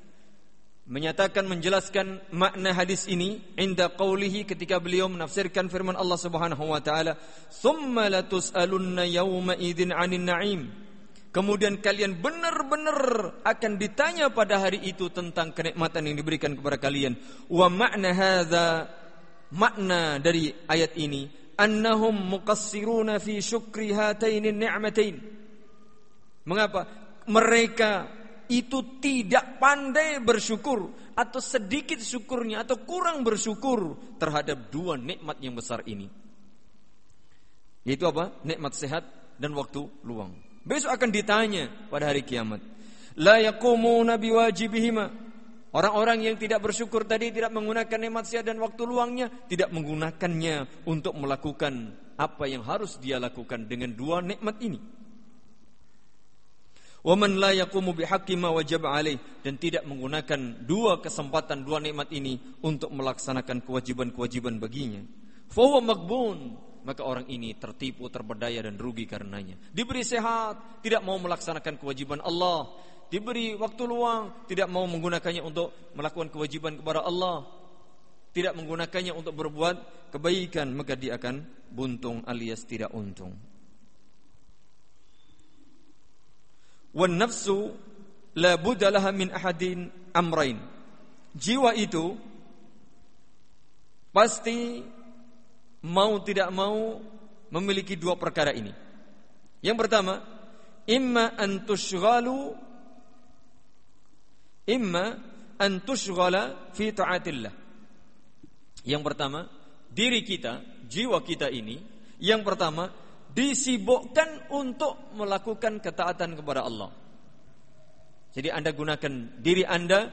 menyatakan menjelaskan makna hadis ini inda qaulihi ketika beliau menafsirkan firman Allah Subhanahu wa taala summa latus'alunna yawma idzin 'anil na'im kemudian kalian benar-benar akan ditanya pada hari itu tentang kenikmatan yang diberikan kepada kalian wa makna hadza makna dari ayat ini annahum muqassiruna fi syukri hataini ni'matain. Mengapa? Mereka itu tidak pandai bersyukur atau sedikit syukurnya atau kurang bersyukur terhadap dua nikmat yang besar ini. Yaitu apa? Nikmat sehat dan waktu luang. Besok akan ditanya pada hari kiamat. La yaqumuna biwajibihima Orang-orang yang tidak bersyukur tadi tidak menggunakan nikmat sehat dan waktu luangnya, tidak menggunakannya untuk melakukan apa yang harus dia lakukan dengan dua nikmat ini. Waman la yaqumu bihaqqi ma wajib alaih dan tidak menggunakan dua kesempatan dua nikmat ini untuk melaksanakan kewajiban-kewajiban baginya. Fahuwa maghbun maka orang ini tertipu, terberdaya dan rugi karenanya. Diberi sehat, tidak mau melaksanakan kewajiban Allah, diberi waktu luang, tidak mau menggunakannya untuk melakukan kewajiban kepada Allah, tidak menggunakannya untuk berbuat kebaikan, maka dia akan buntung alias tidak untung. Wan nafsu la budalaha min ahadin amrain. Jiwa itu pasti mau tidak mau memiliki dua perkara ini. Yang pertama, imma an tushghalu Imma an tushghala fi ta'atillah. Yang pertama, diri kita, jiwa kita ini yang pertama disibukkan untuk melakukan ketaatan kepada Allah. Jadi Anda gunakan diri Anda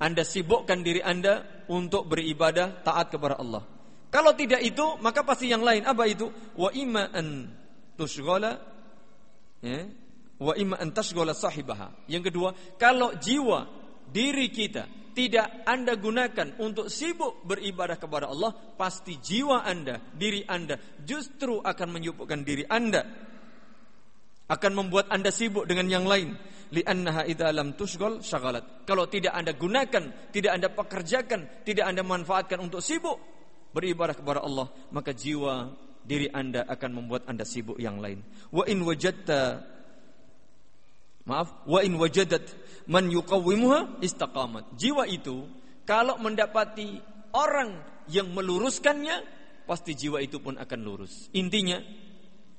Anda sibukkan diri Anda untuk beribadah taat kepada Allah. Kalau tidak itu, maka pasti yang lain. Apa itu? Wa imma an tushghala ya, wa imma an sahibaha. Yang kedua, kalau jiwa diri kita tidak Anda gunakan untuk sibuk beribadah kepada Allah, pasti jiwa Anda, diri Anda justru akan menyibukkan diri Anda. Akan membuat Anda sibuk dengan yang lain. Li'annaha idza lam tushghal. Kalau tidak Anda gunakan, tidak Anda pekerjakan, tidak Anda manfaatkan untuk sibuk beribadah kepada Allah, maka jiwa diri Anda akan membuat Anda sibuk yang lain. Wa in wajadta Maaf, wa in wajadat man yuqawwimuha istaqamat. Jiwa itu kalau mendapati orang yang meluruskannya, pasti jiwa itu pun akan lurus. Intinya,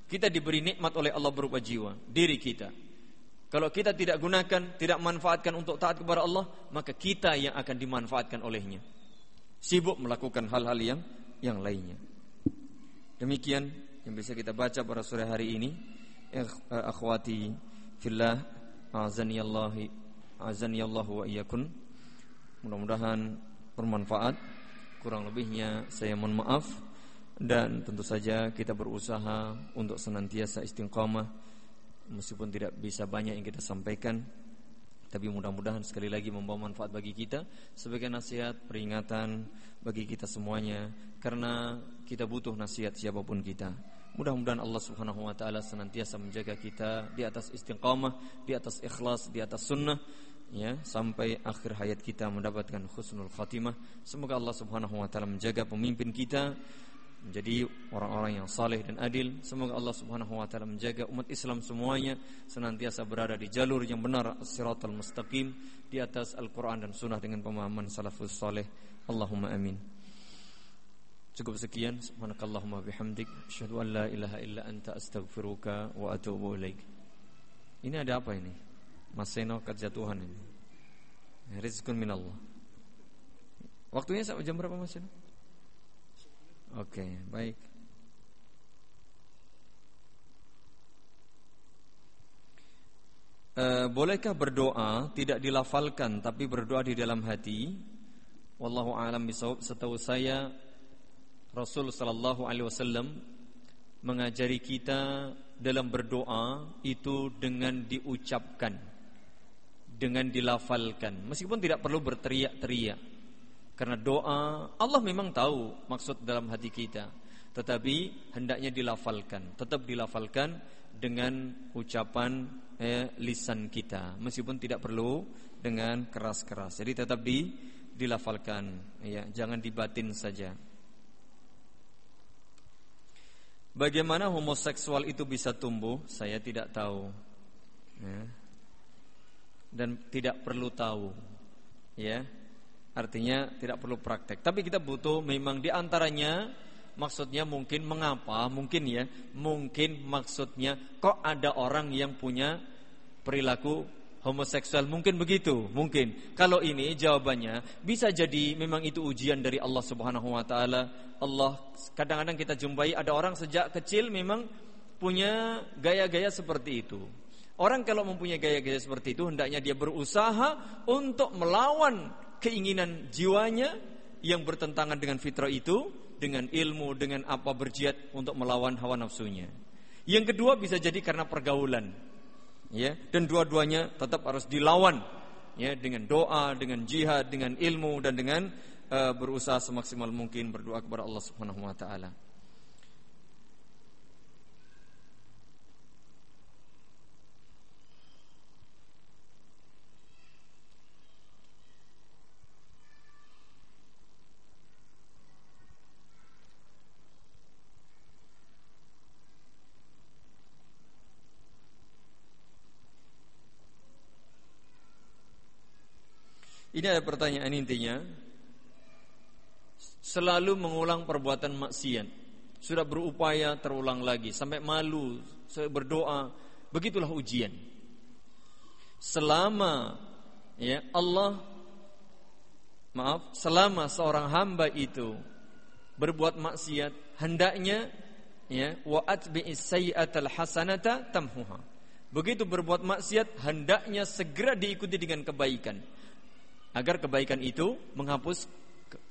kita diberi nikmat oleh Allah berupa jiwa, diri kita. Kalau kita tidak gunakan, tidak manfaatkan untuk taat kepada Allah, maka kita yang akan dimanfaatkan olehnya. Sibuk melakukan hal-hal yang yang lainnya. Demikian yang bisa kita baca pada sore hari ini. Eh, akhwati fillah azani Allah azani Allah wa iyakun. Mudah-mudahan bermanfaat. Kurang lebihnya saya mohon maaf dan tentu saja kita berusaha untuk senantiasa istiqamah meskipun tidak bisa banyak yang kita sampaikan tapi mudah-mudahan sekali lagi membawa manfaat bagi kita sebagai nasihat peringatan bagi kita semuanya karena kita butuh nasihat siapa pun kita. Mudah-mudahan Allah Subhanahu wa taala senantiasa menjaga kita di atas istiqamah, di atas ikhlas, di atas sunnah ya sampai akhir hayat kita mendapatkan husnul khatimah. Semoga Allah Subhanahu wa taala menjaga pemimpin kita menjadi orang-orang yang saleh dan adil. Semoga Allah Subhanahu wa taala menjaga umat Islam semuanya senantiasa berada di jalur yang benar, siratal mustaqim, di atas Al-Qur'an dan sunnah dengan pemahaman salafus saleh. Allahumma amin. Cukup sekian subhanakallahumma bihamdik asyhadu an la ilaha illa anta astaghfiruka wa atubu ilaik. Ini ada apa ini? Mas Seno kerja Tuhan ini. Rizkun minallah. Waktunya sampai jam berapa Mas? Oke, okay, baik. E, bolehkah berdoa tidak dilafalkan tapi berdoa di dalam hati? Wallahu a'lam bisawab. Setahu saya Rasul sallallahu alaihi wasallam mengajari kita dalam berdoa itu dengan diucapkan dengan dilafalkan. Meskipun tidak perlu berteriak-teriak karena doa Allah memang tahu maksud dalam hati kita. Tetapi hendaknya dilafalkan tetap dilafalkan dengan ucapan eh, lisan kita. Meskipun tidak perlu dengan keras-keras. Jadi tetap di dilafalkan. Ya jangan dibatin saja Bagaimana homoseksual itu bisa tumbuh? Saya tidak tahu. Ya. Dan tidak perlu tahu. Ya. Artinya tidak perlu praktek. Tapi kita butuh memang di antaranya maksudnya mungkin mengapa? Mungkin ya, mungkin maksudnya kok ada orang yang punya perilaku homoseksual mungkin begitu mungkin. Kalau ini jawabannya bisa jadi memang itu ujian dari Allah Subhanahu wa taala. Allah kadang-kadang kita jumpai ada orang sejak kecil memang punya gaya-gaya seperti itu. Orang kalau mempunyai gaya-gaya seperti itu hendaknya dia berusaha untuk melawan keinginan jiwanya yang bertentangan dengan fitrah itu dengan ilmu dengan apa berjihad untuk melawan hawa nafsunya. Yang kedua bisa jadi karena pergaulan ya dan dua-duanya tetap harus dilawan ya dengan doa, dengan jihad, dengan ilmu dan dengan uh, berusaha semaksimal mungkin berdoa kepada Allah Subhanahu wa taala. Ini ada pertanyaan intinya. Selalu mengulang perbuatan maksiat. Sudah berupaya terulang lagi sampai malu, berdoa, begitulah ujian. Selama ya Allah maaf, selama seorang hamba itu berbuat maksiat hendaknya ya wa atbi'is sayyi'atal hasanata tamhuha. Begitu berbuat maksiat hendaknya segera diikuti dengan kebaikan agar kebaikan itu menghapus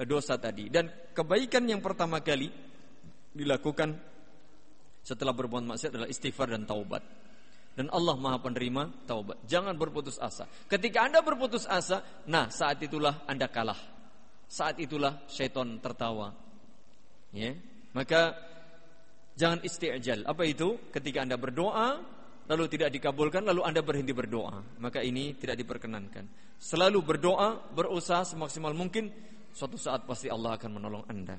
dosa tadi dan kebaikan yang pertama kali dilakukan setelah berbuat maksiat adalah istighfar dan taubat. Dan Allah Maha penerima taubat. Jangan berputus asa. Ketika Anda berputus asa, nah saat itulah Anda kalah. Saat itulah syaitan tertawa. Ya. Maka jangan isti'jal. Apa itu? Ketika Anda berdoa lalu tidak dikabulkan lalu Anda berhenti berdoa, maka ini tidak diperkenankan. Selalu berdoa, berusaha semaksimal mungkin, suatu saat pasti Allah akan menolong Anda.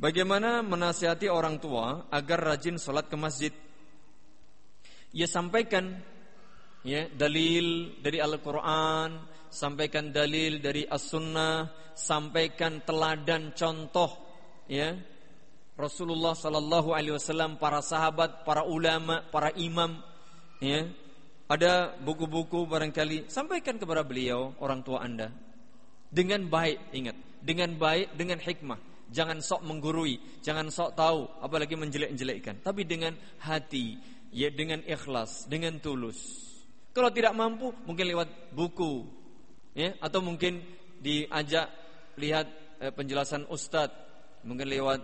Bagaimana menasihati orang tua agar rajin sholat ke masjid? Ya sampaikan ya dalil dari Al-Qur'an, sampaikan dalil dari As-Sunnah, sampaikan teladan contoh ya Rasulullah sallallahu alaihi wasallam, para sahabat, para ulama, para imam ya. Ada buku-buku barangkali sampaikan kepada beliau orang tua Anda dengan baik, ingat, dengan baik, dengan hikmah. Jangan sok menggurui, jangan sok tahu, apalagi menjelek-jelekkan. Tapi dengan hati, ya dengan ikhlas, dengan tulus. Kalau tidak mampu, mungkin lewat buku, ya atau mungkin diajak lihat eh, penjelasan ustadz, mungkin lewat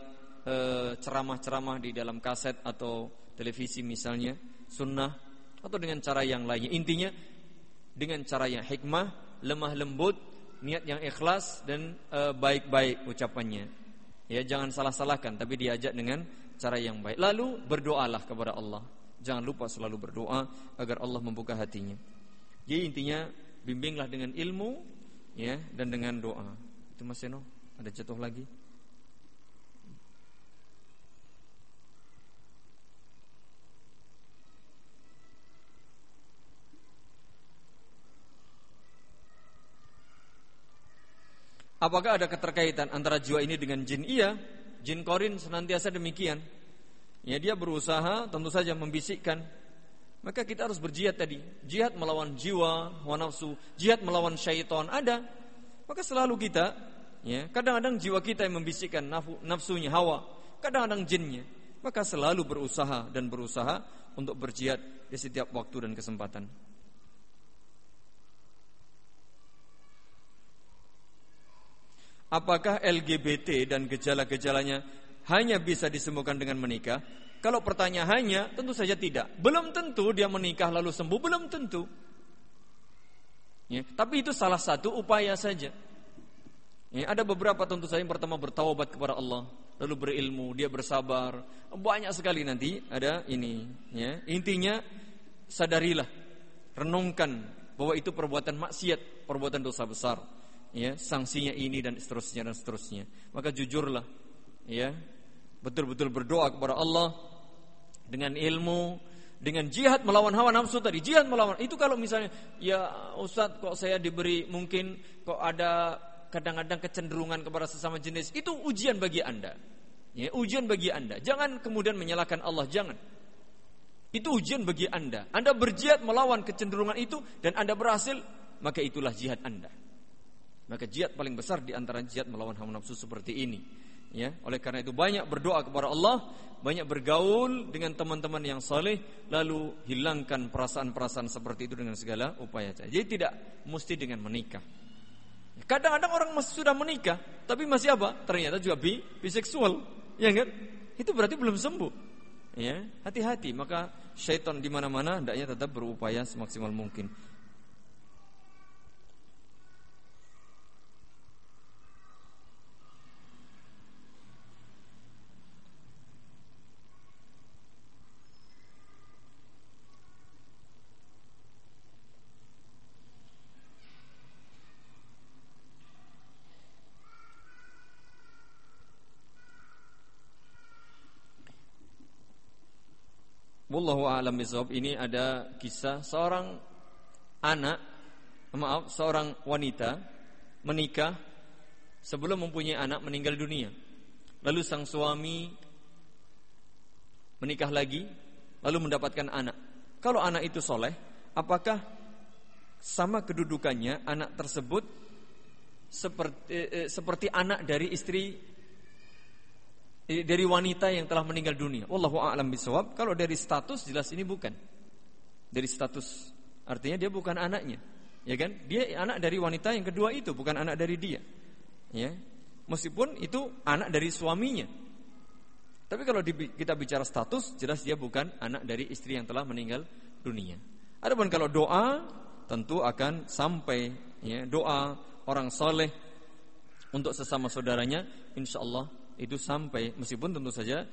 ceramah-ceramah di dalam kaset atau televisi misalnya, sunnah atau dengan cara yang lainnya. Intinya dengan cara yang hikmah, lemah lembut, niat yang ikhlas dan eh, baik-baik ucapannya. Ya, jangan salah-salahkan tapi diajak dengan cara yang baik. Lalu berdoalah kepada Allah. Jangan lupa selalu berdoa agar Allah membuka hatinya. Jadi intinya bimbinglah dengan ilmu ya dan dengan doa. Itu Mas Seno, ada jatuh lagi? Apakah ada keterkaitan antara jiwa ini dengan jin? Iya, jin korin senantiasa demikian. Ya dia berusaha tentu saja membisikkan. Maka kita harus berjihad tadi. Jihad melawan jiwa, hawa nafsu, jihad melawan syaitan ada. Maka selalu kita ya, kadang-kadang jiwa kita yang membisikkan nafsunya hawa, kadang-kadang jinnya. Maka selalu berusaha dan berusaha untuk berjihad di setiap waktu dan kesempatan. Apakah LGBT dan gejala-gejalanya hanya bisa disembuhkan dengan menikah? Kalau pertanyaannya tentu saja tidak. Belum tentu dia menikah lalu sembuh, belum tentu. Ya, tapi itu salah satu upaya saja. Ya, ada beberapa tentu saja yang pertama bertaubat kepada Allah, lalu berilmu, dia bersabar. Banyak sekali nanti ada ini. Ya. Intinya sadarilah, renungkan bahwa itu perbuatan maksiat, perbuatan dosa besar ya sanksinya ini dan seterusnya dan seterusnya. Maka jujurlah ya betul-betul berdoa kepada Allah dengan ilmu dengan jihad melawan hawa nafsu tadi. Jihad melawan itu kalau misalnya ya Ustadz kok saya diberi mungkin kok ada kadang-kadang kecenderungan kepada sesama jenis itu ujian bagi anda. Ya ujian bagi anda. Jangan kemudian menyalahkan Allah jangan. Itu ujian bagi anda. Anda berjihad melawan kecenderungan itu dan anda berhasil maka itulah jihad anda maka jihad paling besar di antara jihad melawan hawa nafsu seperti ini. Ya, oleh karena itu banyak berdoa kepada Allah, banyak bergaul dengan teman-teman yang saleh, lalu hilangkan perasaan-perasaan seperti itu dengan segala upaya. Jadi tidak mesti dengan menikah. Kadang-kadang orang masih sudah menikah, tapi masih apa? Ternyata juga bi biseksual, ya kan? Itu berarti belum sembuh. Ya, hati-hati. Maka syaitan di mana-mana hendaknya tetap berupaya semaksimal mungkin. Wallahu a'lam bishawab ini ada kisah seorang anak maaf seorang wanita menikah sebelum mempunyai anak meninggal dunia. Lalu sang suami menikah lagi lalu mendapatkan anak. Kalau anak itu soleh, apakah sama kedudukannya anak tersebut seperti eh, seperti anak dari istri dari wanita yang telah meninggal dunia. Wallahu a'lam bisawab. Kalau dari status jelas ini bukan. Dari status artinya dia bukan anaknya. Ya kan? Dia anak dari wanita yang kedua itu, bukan anak dari dia. Ya. Meskipun itu anak dari suaminya. Tapi kalau kita bicara status, jelas dia bukan anak dari istri yang telah meninggal dunia. Adapun kalau doa, tentu akan sampai ya, doa orang soleh untuk sesama saudaranya, insya Allah itu sampai meskipun tentu saja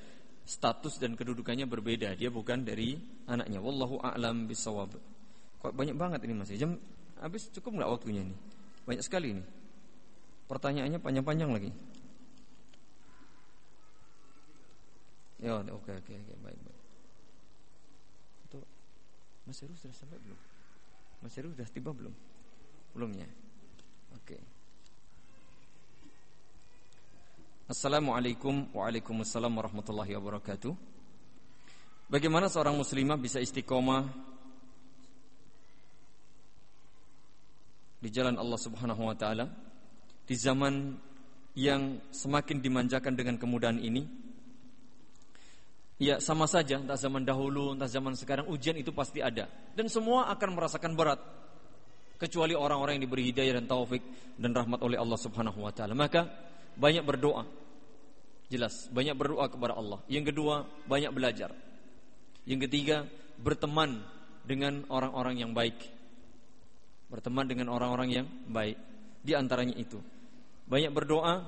status dan kedudukannya berbeda. Dia bukan dari anaknya. Wallahu a'lam bisawab. Kok banyak banget ini masih jam habis cukup nggak waktunya ini? Banyak sekali ini. Pertanyaannya panjang-panjang lagi. Ya, oke okay, oke okay, oke baik baik. Itu Mas Heru sudah sampai belum? Mas Heru sudah tiba belum? Belum ya. Oke. Okay. Assalamualaikum Waalaikumsalam warahmatullahi wabarakatuh Bagaimana seorang muslimah bisa istiqomah Di jalan Allah subhanahu wa ta'ala Di zaman yang semakin dimanjakan dengan kemudahan ini Ya sama saja, entah zaman dahulu, entah zaman sekarang, ujian itu pasti ada. Dan semua akan merasakan berat. Kecuali orang-orang yang diberi hidayah dan taufik dan rahmat oleh Allah subhanahu wa ta'ala. Maka banyak berdoa. Jelas, banyak berdoa kepada Allah. Yang kedua, banyak belajar. Yang ketiga, berteman dengan orang-orang yang baik. Berteman dengan orang-orang yang baik. Di antaranya itu. Banyak berdoa,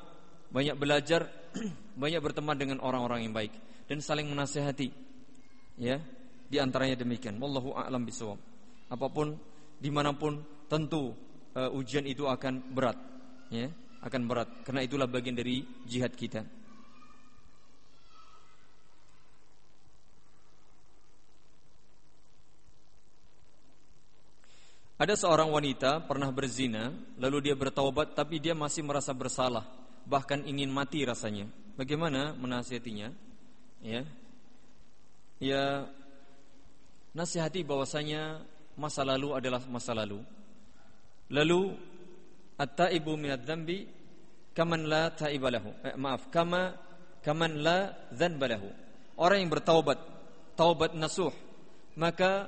banyak belajar, (clears throat) banyak berteman dengan orang-orang yang baik dan saling menasehati. Ya, di antaranya demikian. Wallahu a'lam bishawab. Apa pun di mana pun tentu uh, ujian itu akan berat, ya, akan berat. Karena itulah bagian dari jihad kita. Ada seorang wanita pernah berzina, lalu dia bertaubat tapi dia masih merasa bersalah, bahkan ingin mati rasanya. Bagaimana menasihatinya? ya ya nasihati bahwasanya masa lalu adalah masa lalu lalu at-taibu minadz dzambi kaman la taiba lahu eh, maaf kama kaman la dzanba lahu orang yang bertaubat taubat nasuh maka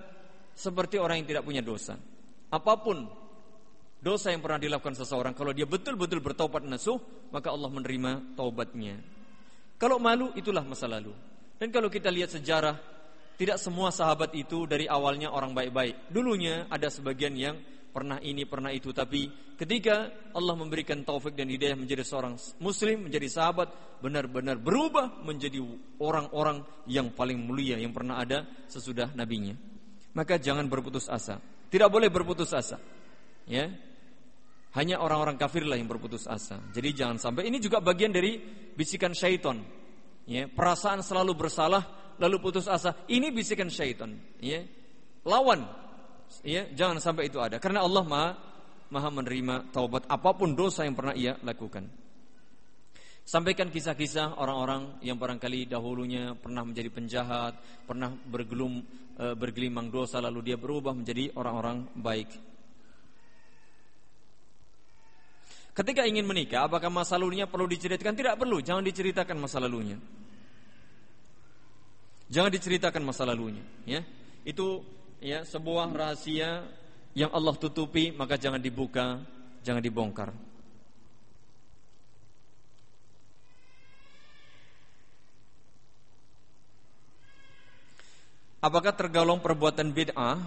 seperti orang yang tidak punya dosa apa pun dosa yang pernah dilakukan seseorang kalau dia betul-betul bertaubat nasuh maka Allah menerima taubatnya kalau malu itulah masa lalu. Dan kalau kita lihat sejarah, tidak semua sahabat itu dari awalnya orang baik-baik. Dulunya ada sebagian yang pernah ini, pernah itu. Tapi ketika Allah memberikan taufik dan hidayah menjadi seorang muslim, menjadi sahabat, benar-benar berubah menjadi orang-orang yang paling mulia yang pernah ada sesudah nabinya. Maka jangan berputus asa. Tidak boleh berputus asa. Ya, hanya orang-orang kafirlah yang berputus asa. Jadi jangan sampai ini juga bagian dari bisikan syaitan. Ya, perasaan selalu bersalah lalu putus asa. Ini bisikan syaitan, ya. Lawan. Ya, jangan sampai itu ada. Karena Allah Maha Maha menerima taubat apa pun dosa yang pernah ia lakukan. Sampaikan kisah-kisah orang-orang yang barangkali dahulunya pernah menjadi penjahat, pernah bergelum e, bergelimang dosa lalu dia berubah menjadi orang-orang baik. Ketika ingin menikah, apakah masa lalunya perlu diceritakan? Tidak perlu, jangan diceritakan masa lalunya. Jangan diceritakan masa lalunya, ya. Itu ya sebuah rahasia yang Allah tutupi, maka jangan dibuka, jangan dibongkar. Apakah tergolong perbuatan bid'ah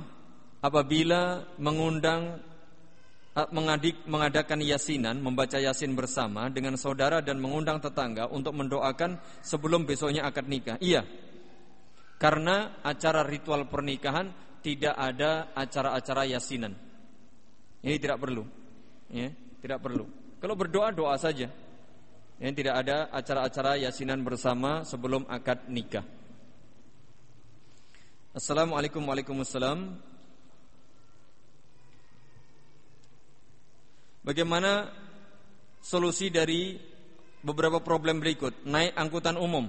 apabila mengundang Eh, mengadik, mengadakan yasinan, membaca yasin bersama dengan saudara dan mengundang tetangga untuk mendoakan sebelum besoknya akad nikah. Iya. Karena acara ritual pernikahan tidak ada acara-acara yasinan. Ini tidak perlu. Ya, tidak perlu. Kalau berdoa doa saja. Yang tidak ada acara-acara yasinan bersama sebelum akad nikah. Assalamualaikum warahmatullahi Bagaimana solusi dari beberapa problem berikut? Naik angkutan umum,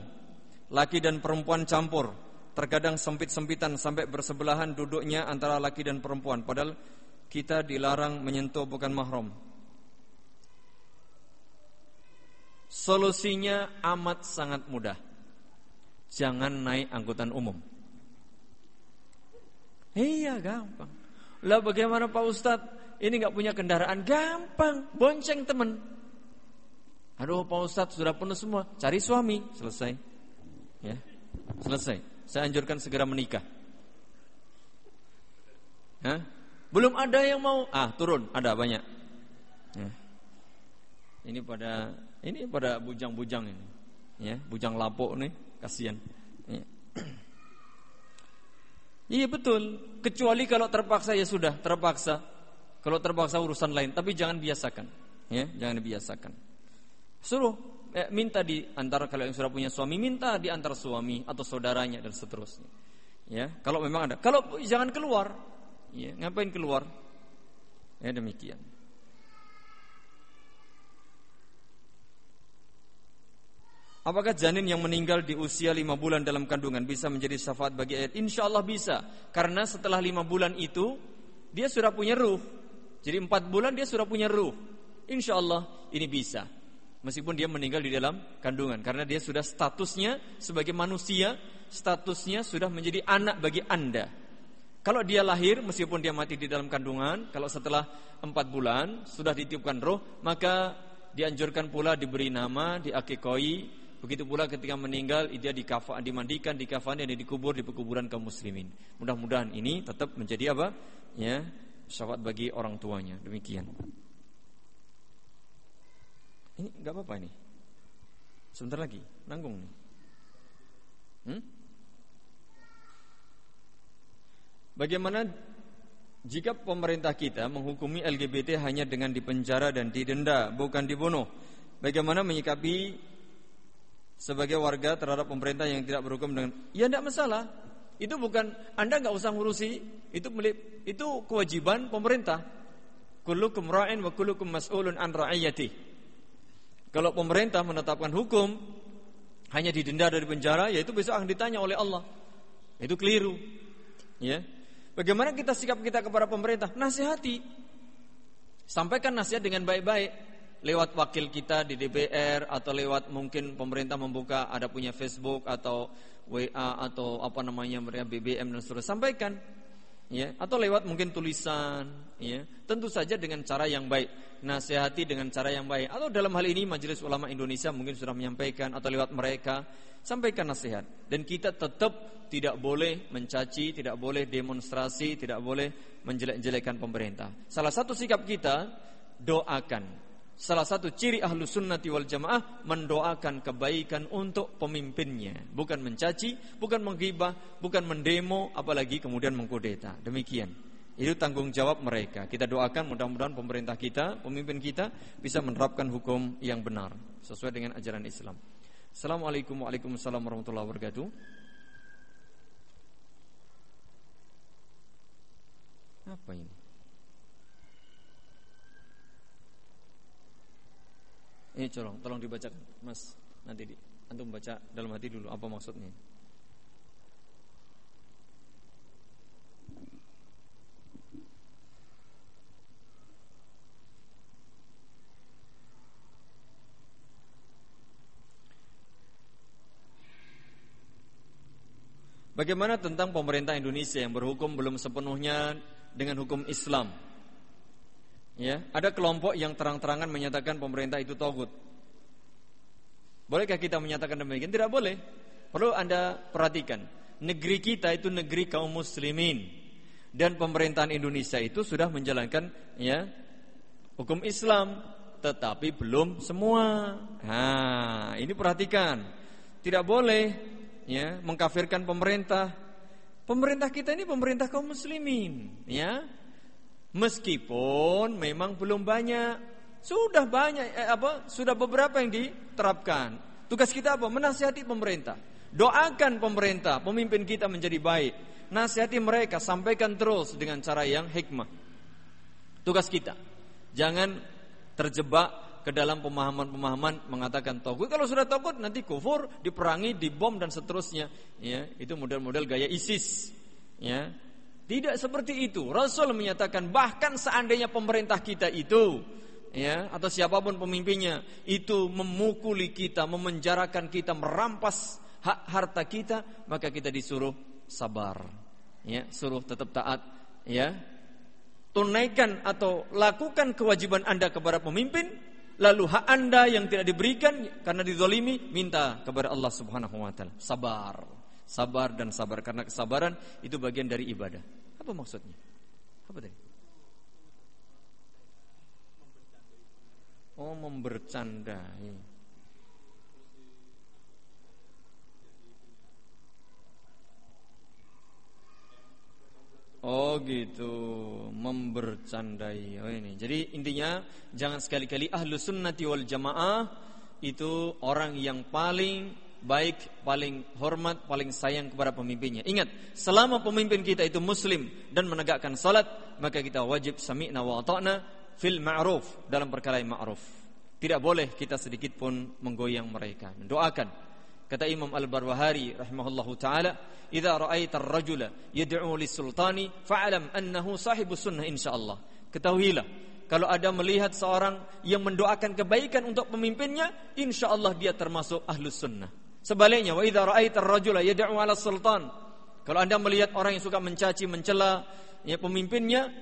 laki dan perempuan campur, terkadang sempit-sempitan sampai bersebelahan duduknya antara laki dan perempuan, padahal kita dilarang menyentuh bukan mahram. Solusinya amat sangat mudah. Jangan naik angkutan umum. Iya gampang. Lah bagaimana Pak Ustadz? Ini nggak punya kendaraan gampang, bonceng temen. Aduh Pak Ustadz sudah penuh semua, cari suami, selesai. Ya, selesai. Saya anjurkan segera menikah. Hah? Belum ada yang mau, ah turun, ada banyak. Ya. Ini pada ini pada bujang-bujang ini. Ya, bujang lapuk nih, kasihan. Ya. (clears throat) Iya betul. Kecuali kalau terpaksa ya sudah, terpaksa. Kalau terpaksa urusan lain, tapi jangan biasakan. Ya, jangan dibiasakan. Suruh eh, minta di antara kalau yang sudah punya suami minta di antara suami atau saudaranya dan seterusnya. Ya, kalau memang ada. Kalau jangan keluar. Ya, ngapain keluar? Ya demikian. Apakah janin yang meninggal di usia lima bulan dalam kandungan bisa menjadi syafaat bagi ayat? Insya Allah bisa, karena setelah lima bulan itu dia sudah punya ruh. Jadi empat bulan dia sudah punya ruh. Insya Allah ini bisa, meskipun dia meninggal di dalam kandungan, karena dia sudah statusnya sebagai manusia, statusnya sudah menjadi anak bagi anda. Kalau dia lahir meskipun dia mati di dalam kandungan, kalau setelah empat bulan sudah ditiupkan roh, maka dianjurkan pula diberi nama, diakikoi, Begitu pula ketika meninggal dia dikafan, dimandikan, dikafan dan dikubur di pekuburan kaum muslimin. Mudah-mudahan ini tetap menjadi apa? Ya, syafaat bagi orang tuanya. Demikian. Ini enggak apa-apa ini. Sebentar lagi, nanggung nih. Hmm? Bagaimana jika pemerintah kita menghukumi LGBT hanya dengan dipenjara dan didenda, bukan dibunuh? Bagaimana menyikapi sebagai warga terhadap pemerintah yang tidak berhukum dengan ya tidak masalah. Itu bukan Anda nggak usah ngurusi, itu itu kewajiban pemerintah. Kullukum ra'in wa kullukum mas'ulun an ra'iyati. Kalau pemerintah menetapkan hukum hanya didenda dari penjara, ya itu besok akan ditanya oleh Allah. Itu keliru. Ya. Bagaimana kita sikap kita kepada pemerintah? Nasihati. Sampaikan nasihat dengan baik-baik lewat wakil kita di DPR atau lewat mungkin pemerintah membuka ada punya Facebook atau WA atau apa namanya mereka BBM dan seterusnya sampaikan ya atau lewat mungkin tulisan ya. Tentu saja dengan cara yang baik. Nasihati dengan cara yang baik. Atau dalam hal ini Majelis Ulama Indonesia mungkin sudah menyampaikan atau lewat mereka sampaikan nasihat. Dan kita tetap tidak boleh mencaci tidak boleh demonstrasi tidak boleh menjelek-jelekan pemerintah. Salah satu sikap kita doakan Salah satu ciri ahlu sunnati wal jamaah mendoakan kebaikan untuk pemimpinnya. Bukan mencaci, bukan menggibah, bukan mendemo, apalagi kemudian mengkudeta. Demikian. Itu tanggung jawab mereka. Kita doakan mudah-mudahan pemerintah kita, pemimpin kita bisa menerapkan hukum yang benar sesuai dengan ajaran Islam. Assalamualaikum warahmatullahi wabarakatuh. Apa ini? Ini tolong, tolong dibacakan, Mas. Nanti di, antum baca dalam hati dulu apa maksudnya. Bagaimana tentang pemerintah Indonesia yang berhukum belum sepenuhnya dengan hukum Islam? Ya, ada kelompok yang terang-terangan menyatakan pemerintah itu togut. Bolehkah kita menyatakan demikian? Tidak boleh. Perlu Anda perhatikan. Negeri kita itu negeri kaum muslimin dan pemerintahan Indonesia itu sudah menjalankan ya hukum Islam, tetapi belum semua. Nah, ini perhatikan. Tidak boleh ya mengkafirkan pemerintah. Pemerintah kita ini pemerintah kaum muslimin, ya. Meskipun memang belum banyak, sudah banyak eh, apa? Sudah beberapa yang diterapkan. Tugas kita apa? Menasihati pemerintah. Doakan pemerintah, pemimpin kita menjadi baik. Nasihati mereka, sampaikan terus dengan cara yang hikmah. Tugas kita. Jangan terjebak ke dalam pemahaman-pemahaman mengatakan togut. Kalau sudah togut nanti kufur, diperangi, dibom dan seterusnya. Ya, itu model-model gaya ISIS. Ya, tidak seperti itu. Rasul menyatakan bahkan seandainya pemerintah kita itu ya atau siapa pun pemimpinnya itu memukuli kita, memenjarakan kita, merampas hak harta kita, maka kita disuruh sabar. Ya, suruh tetap taat, ya. Tunaikan atau lakukan kewajiban Anda kepada pemimpin, lalu hak Anda yang tidak diberikan karena dizalimi, minta kepada Allah Subhanahu wa taala. Sabar. Sabar dan sabar karena kesabaran itu bagian dari ibadah. Apa maksudnya? Apa tadi? Oh, membercandai. Oh gitu, membercandai. Oh ini. Jadi intinya jangan sekali-kali ahlu sunnati wal jamaah itu orang yang paling baik, paling hormat, paling sayang kepada pemimpinnya. Ingat, selama pemimpin kita itu muslim dan menegakkan salat, maka kita wajib sami'na wa ata'na fil ma'ruf dalam perkara yang ma'ruf. Tidak boleh kita sedikit pun menggoyang mereka. Doakan Kata Imam Al-Barbahari rahimahullahu taala, "Idza ra'aita ar-rajula yad'u lis-sultani fa'lam annahu sahibu sunnah insyaallah." Ketahuilah, kalau ada melihat seorang yang mendoakan kebaikan untuk pemimpinnya, insyaallah dia termasuk ahlus sunnah. Sebaliknya, wa idza ra'aita ar-rajula yad'u 'ala sultan kalau Anda melihat orang yang suka mencaci, mencela ya pemimpinnya,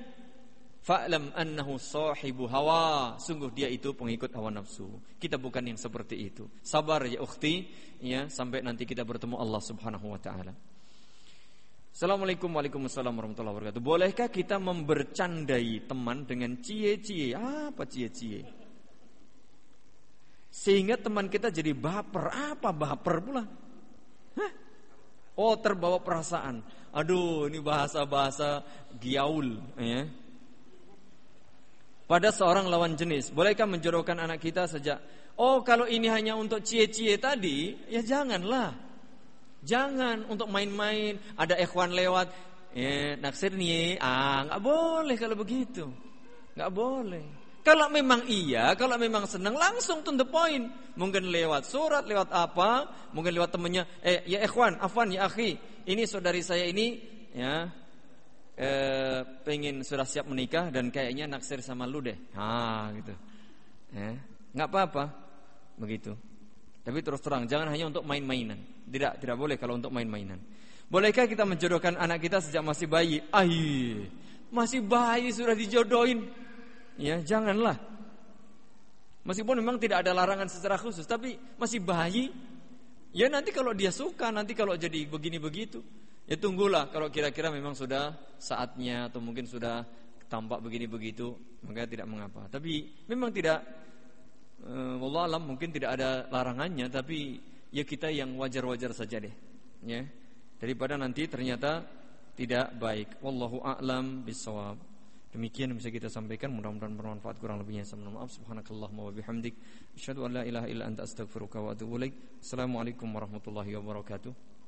Fa'lam annahu sahibu hawa. Sungguh dia itu pengikut hawa nafsu. Kita bukan yang seperti itu. Sabar ya ukhti, ya sampai nanti kita bertemu Allah Subhanahu wa taala. Assalamualaikum Waalaikumsalam warahmatullahi wabarakatuh. Bolehkah kita membercandai teman dengan cie-cie? Apa cie-cie? Sehingga teman kita jadi baper. Apa baper pula? Hah? Oh terbawa perasaan. Aduh ini bahasa-bahasa giaul ya pada seorang lawan jenis. Bolehkah menjodohkan anak kita sejak Oh kalau ini hanya untuk cie-cie tadi Ya janganlah Jangan untuk main-main Ada ikhwan lewat ya, Naksir nih ah, nggak boleh kalau begitu nggak boleh Kalau memang iya Kalau memang senang langsung to the point Mungkin lewat surat Lewat apa Mungkin lewat temannya Eh ya ikhwan Afwan ya akhi Ini saudari saya ini Ya eh, pengen sudah siap menikah dan kayaknya naksir sama lu deh. Ah gitu. Ya, nggak apa-apa begitu. Tapi terus terang jangan hanya untuk main-mainan. Tidak, tidak boleh kalau untuk main-mainan. Bolehkah kita menjodohkan anak kita sejak masih bayi? Ai, masih bayi sudah dijodohin. Ya, janganlah. Meskipun memang tidak ada larangan secara khusus, tapi masih bayi. Ya nanti kalau dia suka, nanti kalau jadi begini begitu, Ya tunggulah kalau kira-kira memang sudah saatnya atau mungkin sudah tampak begini begitu, maka tidak mengapa. Tapi memang tidak uh, Allah alam mungkin tidak ada larangannya, tapi ya kita yang wajar-wajar saja deh. Ya. Daripada nanti ternyata tidak baik. Wallahu a'lam bisawab. Demikian yang bisa kita sampaikan mudah-mudahan bermanfaat kurang lebihnya saya mohon maaf subhanakallahumma wa bihamdik asyhadu an la ilaha illa anta astaghfiruka wa atubu ilaik. Assalamualaikum warahmatullahi wabarakatuh.